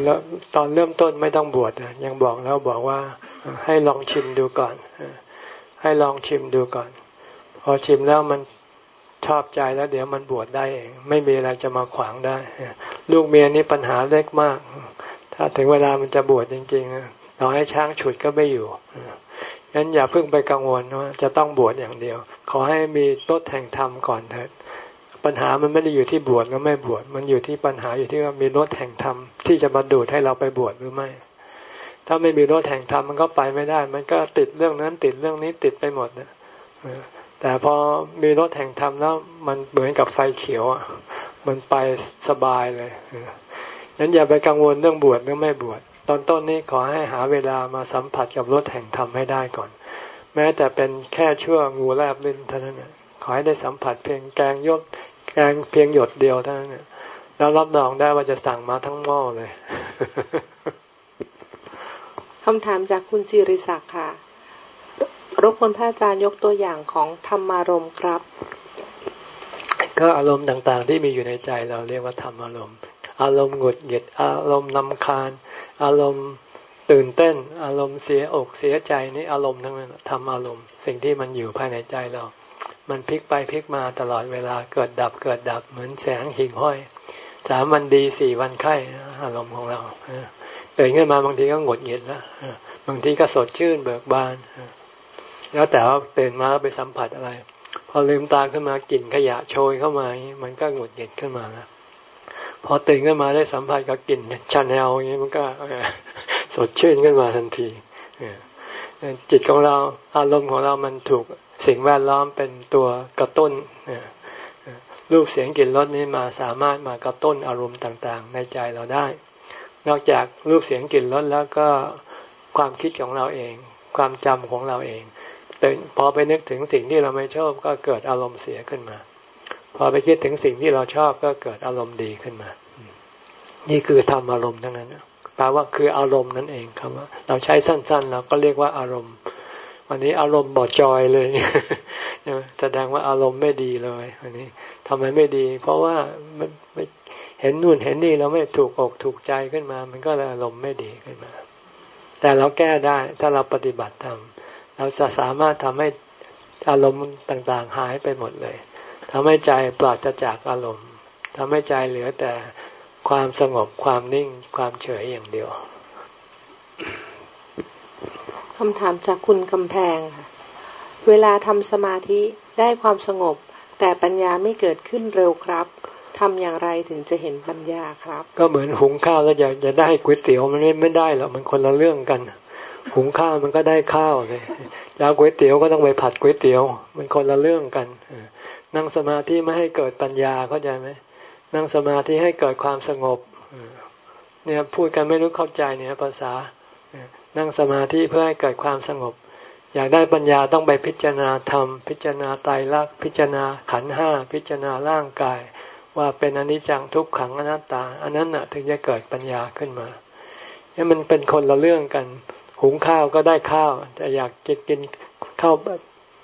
ตอนเริ่มต้นไม่ต้องบวชยังบอกแล้วบอกว่าให้ลองชิมดูก่อน ให้ลองชิมดูก่อน พอชิมแล้วมันชอบใจแล้ว เดี๋ยวมันบวชได้เอง ไม่มีอะไรจะมาขวางได้ ลูกเมียนี่ปัญหาเล็กมาก ถ้าถึงเวลามันจะบวชจริงๆเราให้ช้างฉุดก็ไม่อยู่งั้นอย่าเพิ่งไปกังวลว่าจะต้องบวชอย่างเดียว ขอให้มีต้นแห่งธรรมก่อนเถิด ปัญหามันไม่ได้อยู่ที่บวชแล้วไม่บวชมันอยู่ที่ปัญหาอยู่ที่ว่ามีรถแห่งธรรมที่จะมาดูดให้เราไปบวชหรือไม่ ถ้าไม่มีรถแห่งธรรมมันก็ไปไม่ได้ มันก็ติดเรื่องนั้นติดเรื่องนี้ติดไปหมดนะแต่พอมีรถแห่งธรรมแล้วมันเหมือนกับไฟเขียวอะมันไปสบายเลยงั้นอย่าไปกังวลเรื่องบวชหรือไม่บวชตอนต้นนี้ขอให้หาเวลามาสัมผัสกับรถแห่งธรรมให้ได้ก่อน แม้แต่เป็นแค่ชั่วงูแลบลิ้นเท่านั้นขอให้ได้สัมผัสเพียงแกงยศ แกงเพียงหยดเดียวเท่านั้นแล้วรับรองได้ว่าจะสั่งมาทั้งหม้อเลยคำถามจากคุณสิริศักดิ์ค่ะ รบกวนพระอาจารย์ยกตัวอย่างของธรรมารมณ์ครับ ก็อารมณ์ต่างๆ ที่มีอยู่ในใจเราเรียกว่าธรรมอารมณ์ อารมณ์หงุดหงิด อารมณ์นำคาญ อารมณ์ตื่นเต้น อารมณ์เสียอกเสียใจนี่อารมณ์ทั้งนั้นทำอารมณ์ สิ่งที่มันอยู่ภายในใจเรา มันพลิกไปพลิกมาตลอดเวลาเกิดดับเกิดดับเหมือนแสงหิ่งห้อยสามวันดีสี่วันไข้อารมณ์ของเราตื่นขึ้นมาบางทีก็หงดหงิดแล้วบางทีก็สดชื่นเบิกบาน แล้วแต่ว่าตื่นมาไปสัมผัสอะไร พอลืมตาขึ้นมากลิ่นขยะโชยเข้ามามันก็หงดหงิดขึ้นมาแล้วพอตื่นขึ้นมาได้สัมผัสกับกลิ่นชาแนลอย่างนี้มันก็สดชื่นขึ้นมาทันที จิตของเราอารมณ์ของเรามันถูกสิ่งแวดล้อมเป็นตัวกระตุ้นรูปเสียงกลิ่นรสนี้มาสามารถมากระตุ้นอารมณ์ต่างๆ ในใจเราได้ นอกจากรูปเสียงกลิ่นรสแล้วก็ความคิดของเราเอง ความจำของเราเองพอไปนึกถึงสิ่งที่เราไม่ชอบก็เกิดอารมณ์เสียขึ้นมา พอไปคิดถึงสิ่งที่เราชอบก็เกิดอารมณ์ดีขึ้นมา นี่คือทำอารมณ์ทั้งนั้น แปลว่าคืออารมณ์นั่นเองครับว่า เราใช้สั้น ๆ เราก็เรียกว่าอารมณ์ วันนี้อารมณ์บอดจอยเลยแสดงว่าอารมณ์ไม่ดีเลยวันนี้ทำไมไม่ดี เพราะว่ามันไม่เห็นนู่นเห็นนี่เราไม่ถูกอกถูกใจขึ้นมา มันก็เลยอารมณ์ไม่ดีขึ้นมา แต่เราแก้ได้ถ้าเราปฏิบัติทำเราจะสามารถทำให้อารมณ์ต่างๆหายไปหมดเลยทำให้ใจปราศจากอารมณ์ทำให้ใจเหลือแต่ ความสงบความนิ่งความเฉยอย่างเดียวคำถามจากคุณกำแพงค่ะเวลาทำสมาธิได้ความสงบ แต่ปัญญาไม่เกิดขึ้นเร็วครับทำอย่างไรถึงจะเห็นปัญญาครับ ก็เหมือนหุงข้าวแล้วอยากจะได้ก๋วยเตี๋ยวมันไม่ไม่ได้หรอกมันคนละเรื่องกัน หุงข้าวมันก็ได้ข้าวเลยอยากก๋วยเตี๋ยวก็ต้องไปผัดก๋วยเตี๋ยว มันคนละเรื่องกันนั่งสมาธิไม่ให้เกิดปัญญาเข้าใจไหม นั่งสมาธิให้เกิดความสงบเนี่ยพูดกันไม่รู้เข้าใจเนี่ยภาษา นั่งสมาธิเพื่อให้เกิดความสงบ อยากได้ปัญญาต้องไปพิจารณาธรรม พิจารณาไตรลักษณ์พิจารณาขันห้าพิจารณาร่างกาย ว่าเป็นอนิจจังทุกขังอนัตตา อันนั้นน่ะถึงจะเกิดปัญญาขึ้นมาเนี่ยมันเป็นคนละเรื่องกัน หุงข้าวก็ได้ข้าว แต่อยากกินกินข้าว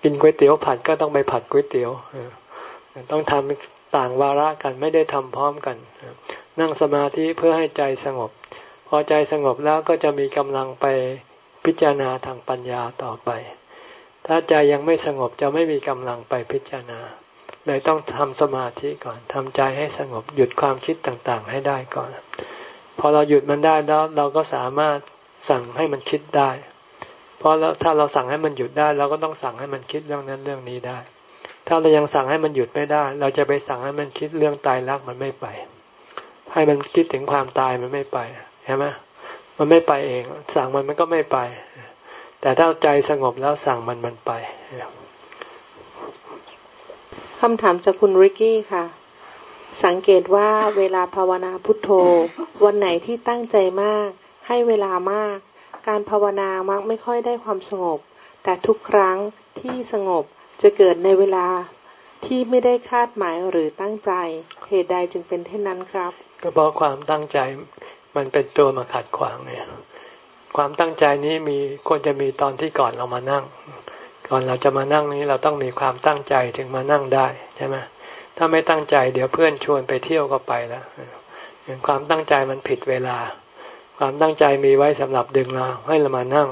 กินก๋วยเตี๋ยวผัดก็ต้องไปผัดก๋วยเตี๋ยวต้องทำ ต่างวาระกันไม่ได้ทำพร้อมกัน นั่งสมาธิเพื่อให้ใจสงบ พอใจสงบแล้วก็จะมีกำลังไปพิจารณาทางปัญญาต่อไป ถ้าใจยังไม่สงบจะไม่มีกำลังไปพิจารณา เลยต้องทำสมาธิก่อนทำใจให้สงบหยุดความคิดต่างๆ ให้ได้ก่อน พอเราหยุดมันได้แล้วเราก็สามารถสั่งให้มันคิดได้ เพราะถ้าเราสั่งให้มันหยุดได้ เราก็ต้องสั่งให้มันคิดเรื่องนั้นเรื่องนี้ได้ ถ้าเรายังสั่งให้มันหยุดไม่ได้ เราจะไปสั่งให้มันคิดเรื่องตายรักมันไม่ไป ให้มันคิดถึงความตายมันไม่ไปใช่ไหมมันไม่ไปเอง สั่งมันมันก็ไม่ไป แต่ถ้าใจสงบแล้วสั่งมันมันไปคำถามจากคุณริกกี้ค่ะ สังเกตว่าเวลาภาวนาพุทโธ วันไหนที่ตั้งใจมาก ให้เวลามาก การภาวนามักไม่ค่อยได้ความสงบ แต่ทุกครั้งที่สงบ จะเกิดในเวลาที่ไม่ได้คาดหมายหรือตั้งใจเหตุใดจึงเป็นเช่นนั้นครับ ก็เพราะความตั้งใจมันเป็นตัวมาขัดขวางเนี่ยความตั้งใจนี้มีควรจะมีตอนที่ก่อนเรามานั่ง ก่อนเราจะมานั่งนี้เราต้องมีความตั้งใจถึงมานั่งได้ใช่ไหมถ้าไม่ตั้งใจเดี๋ยวเพื่อนชวนไปเที่ยวก็ไปแล้วความตั้งใจมันผิดเวลา ความตั้งใจมีไว้สำหรับดึงเราให้เรามานั่ง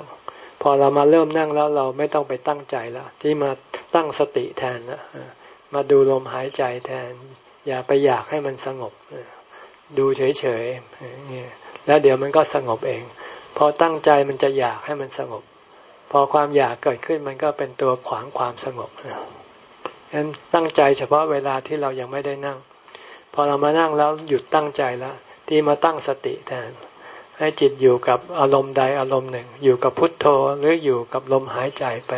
พอเรามาเริ่มนั่งแล้วเราไม่ต้องไปตั้งใจแล้วที่มา ตั้งสติแทนนะมาดูลมหายใจแทน อย่าไปอยากให้มันสงบ ดูเฉยๆแล้วเดี๋ยวมันก็สงบเอง พอตั้งใจมันจะอยากให้มันสงบ พอความอยากเกิดขึ้นมันก็เป็นตัวขวางความสงบฉะนั้นตั้งใจเฉพาะเวลาที่เรายังไม่ได้นั่ง พอเรามานั่งแล้วหยุดตั้งใจแล้วที่มาตั้งสติแทน ให้จิตอยู่กับอารมณ์ใดอารมณ์หนึ่ง อยู่กับพุทโธหรืออยู่กับลมหายใจไป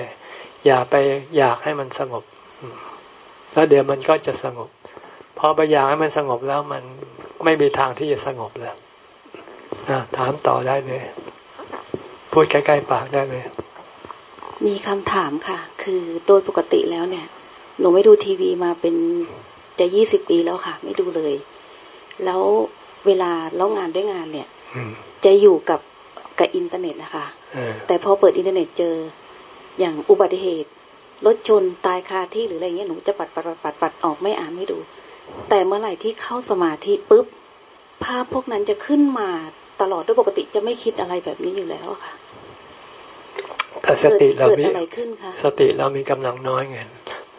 อย่าไปอยากให้มันสงบแล้วเดี๋ยวมันก็จะสงบพอไปอยากให้มันสงบแล้วมันไม่มีทางที่จะสงบแล้วถามต่อได้เลย พูดใกล้ๆปากได้เลย มีคำถามค่ะ คือโดยปกติแล้วเนี่ย หนูไม่ดูทีวีมาเป็นจะยี่สิบปีแล้วค่ะ ไม่ดูเลย แล้วเวลาเล่างานด้วยงานเนี่ยจะอยู่กับกับอินเทอร์เน็ตนะคะแต่พอเปิดอินเทอร์เน็ตเจอ อย่างอุบัติเหตุรถชนตายคาที่หรืออะไรเงี้ยหนูจะปัดปัดปัดปัดออกไม่อ่านไม่ดู แต่เมื่อไหร่ที่เข้าสมาธิปุ๊บภาพพวกนั้นจะขึ้นมาตลอดด้วยปกติจะไม่คิดอะไรแบบนี้อยู่แล้วค่ะแต่สติเรามีสติเรามีกำลังน้อยไง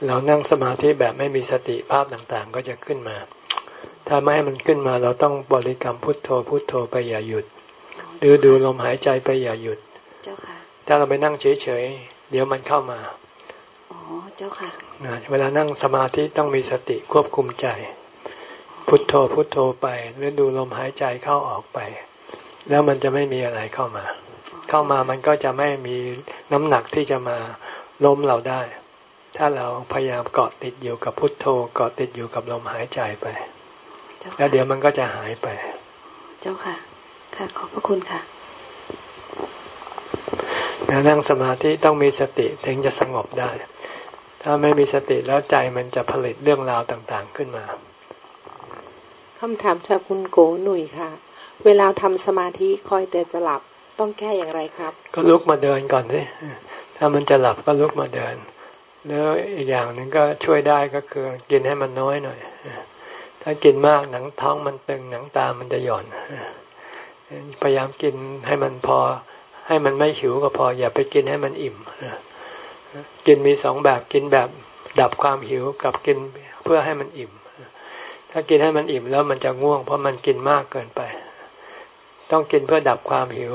เรานั่งสมาธิแบบไม่มีสติภาพต่างๆ ก็จะขึ้นมา ถ้าไม่ให้มันขึ้นมา เราต้องบริกรรมพุทโธพุทโธไปอย่าหยุด หรือดูลมหายใจไปอย่าหยุดเจ้าค่ะถ้าเราไปนั่งเฉยๆ เดี๋ยวมันเข้ามาเจ้าค่ะ เวลานั่งสมาธิต้องมีสติควบคุมใจ พุทโธพุทโธไปหรือดูลมหายใจเข้าออกไป แล้วมันจะไม่มีอะไรเข้ามา เข้ามามันก็จะไม่มีน้ำหนักที่จะมาล้มเราได้ ถ้าเราพยายามเกาะติดอยู่กับพุทโธเกาะติดอยู่กับลมหายใจไป แล้วเดี๋ยวมันก็จะหายไป เจ้าค่ะ ค่ะขอบพระคุณค่ะ นั่งสมาธิต้องมีสติถึงจะสงบได้ ถ้าไม่มีสติแล้วใจมันจะผลิตเรื่องราวต่างๆขึ้นมาคำถามจากคุณโกหนุ่ยค่ะ เวลาทำสมาธิคอยแต่จะหลับต้องแก้อย่างไรครับ ก็ลุกมาเดินก่อนสิถ้ามันจะหลับก็ลุกมาเดิน แล้วอีกอย่างหนึ่งก็ช่วยได้ก็คือ กินให้มันน้อยหน่อยถ้ากินมากหนังท้องมันตึงหนังตามันจะหย่อนพยายามกินให้มันพอ ให้มันไม่หิวก็พอ อย่าไปกินให้มันอิ่มกินมีสองแบบกินแบบดับความหิวกับกินเพื่อให้มันอิ่ม ถ้ากินให้มันอิ่มแล้วมันจะง่วง เพราะมันกินมากเกินไป ต้องกินเพื่อดับความหิว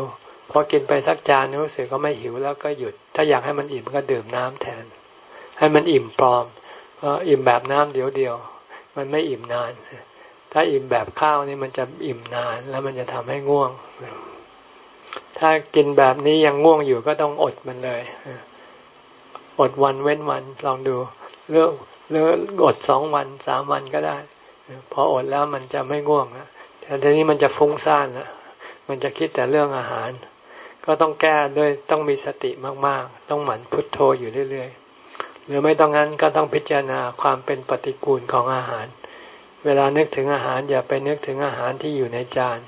พอกินไปสักจานรู้สึกก็ไม่หิวแล้วก็หยุด ถ้าอยากให้มันอิ่มก็ดื่มน้ำแทน ให้มันอิ่มปลอมเพราะอิ่มแบบน้ำเดียวเดียว มันไม่อิ่มนาน ถ้าอิ่มแบบข้าวนี่มันจะอิ่มนาน แล้วมันจะทำให้ง่วง ถ้ากินแบบนี้ยังง่วงอยู่ก็ต้องอดมันเลย อดวันเว้นวันลองดูเลือกเลือกอดสองวันสามวันก็ได้ พออดแล้วมันจะไม่ง่วงนะแต่ทีนี้มันจะฟุ้งซ่านนะมันจะคิดแต่เรื่องอาหาร ก็ต้องแก้ด้วยต้องมีสติมากๆ ต้องหมั่นพุทโธอยู่เรื่อยๆหรือไม่ต้องงั้นก็ต้องพิจารณาความเป็นปฏิกูลของอาหาร เวลานึกถึงอาหารอย่าไปนึกถึงอาหารที่อยู่ในจาน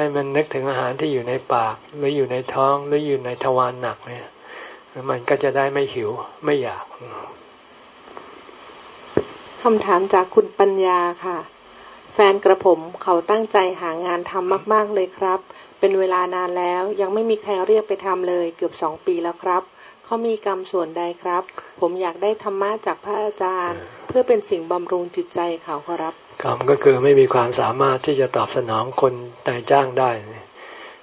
ให้มันนึกถึงอาหารที่อยู่ในปาก หรืออยู่ในท้องหรืออยู่ในทวารหนักเนี่ยมันก็จะได้ไม่หิวไม่อยากคำถามจากคุณปัญญาค่ะ แฟนกระผมเขาตั้งใจหางานทำมาก ๆ เลยครับ เป็นเวลานานแล้วยังไม่มีใครเรียกไปทำเลยเกือบสองปีแล้วครับเขามีกรรมส่วนใดครับ ผมอยากได้ธรรมะจากพระอาจารย์ เพื่อเป็นสิ่งบำรุงจิตใจเขาครับ กรรมก็คือไม่มีความสามารถที่จะตอบสนองคนนายจ้างได้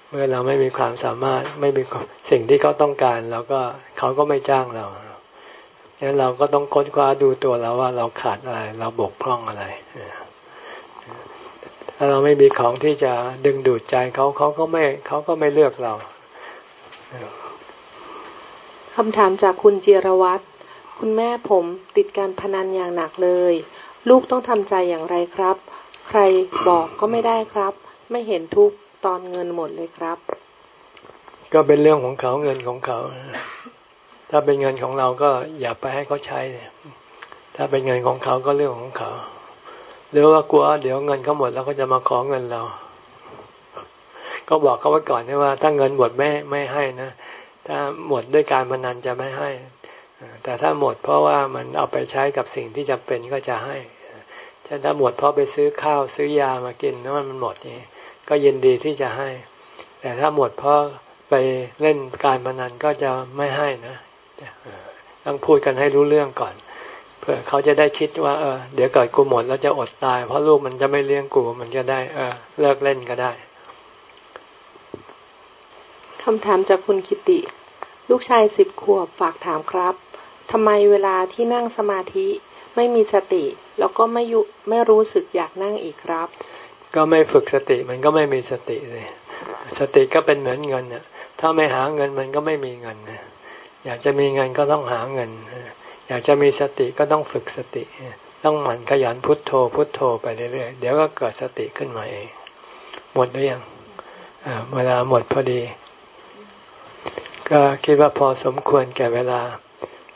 เมื่อเราไม่มีความสามารถไม่มีสิ่งที่เขาต้องการเราก็เขาก็ไม่จ้างเราดังนั้นเราก็ต้องค้นคว้าดูตัวเราว่าเราขาดอะไร เราบกพร่องอะไรถ้าเราไม่มีของที่จะดึงดูดใจเขาเขาก็ไม่เขาก็ไม่เลือกเราคำถามจากคุณเจรวัตรคุณแม่ผมติดการพนันอย่างหนักเลย ลูกต้องทำใจอย่างไรครับ ใครบอกก็ไม่ได้ครับ ไม่เห็นทุกตอนเงินหมดเลยครับ ก็เป็นเรื่องของเขาเงินของเขา ถ้าเป็นเงินของเราก็อย่าไปให้เขาใช้ถ้าเป็นเงินของเขาก็เรื่องของเขาหรือว่ากลัวเดี๋ยวเงินเขาหมดแล้วก็จะมาขอเงินเรา ก็บอกเขาไว้ก่อนนะว่า ถ้าเงินหมดไม่ไม่ให้นะถ้าหมดด้วยการพนันจะไม่ให้แต่ถ้าหมดเพราะว่ามันเอาไปใช้กับสิ่งที่จำเป็นก็จะให้ ถ้าหมดเพราะไปซื้อข้าวซื้อยามากินแล้วมันหมดนี่ก็ยินดีที่จะให้ แต่ถ้าหมดเพราะไปเล่นการพนันก็จะไม่ให้นะต้องพูดกันให้รู้เรื่องก่อน เพื่อเขาจะได้คิดว่าเออเดี๋ยวเกิดกูหมดแล้วจะอดตาย เพราะลูกมันจะไม่เลี้ยงกูมันจะได้เออเลิกเล่นก็ได้คำถามจากคุณคิติ ลูกชายสิบขวบฝากถามครับทำไมเวลาที่นั่งสมาธิ ไม่มีสติ แล้วก็ไม่ยุไม่รู้สึกอยากนั่งอีกครับ ก็ไม่ฝึกสติมันก็ไม่มีสติเลย สติก็เป็นเหมือนเงินเนี่ยถ้าไม่หาเงินมันก็ไม่มีเงินนะอยากจะมีเงินก็ต้องหาเงิน อยากจะมีสติก็ต้องฝึกสติ ต้องหมั่นขยันพุทโธ พุทโธไปเรื่อยๆ เดี๋ยวก็เกิดสติขึ้นมาเอง หมดหรือยังเวลาหมดพอดี ก็คิดว่าพอสมควรแก่เวลา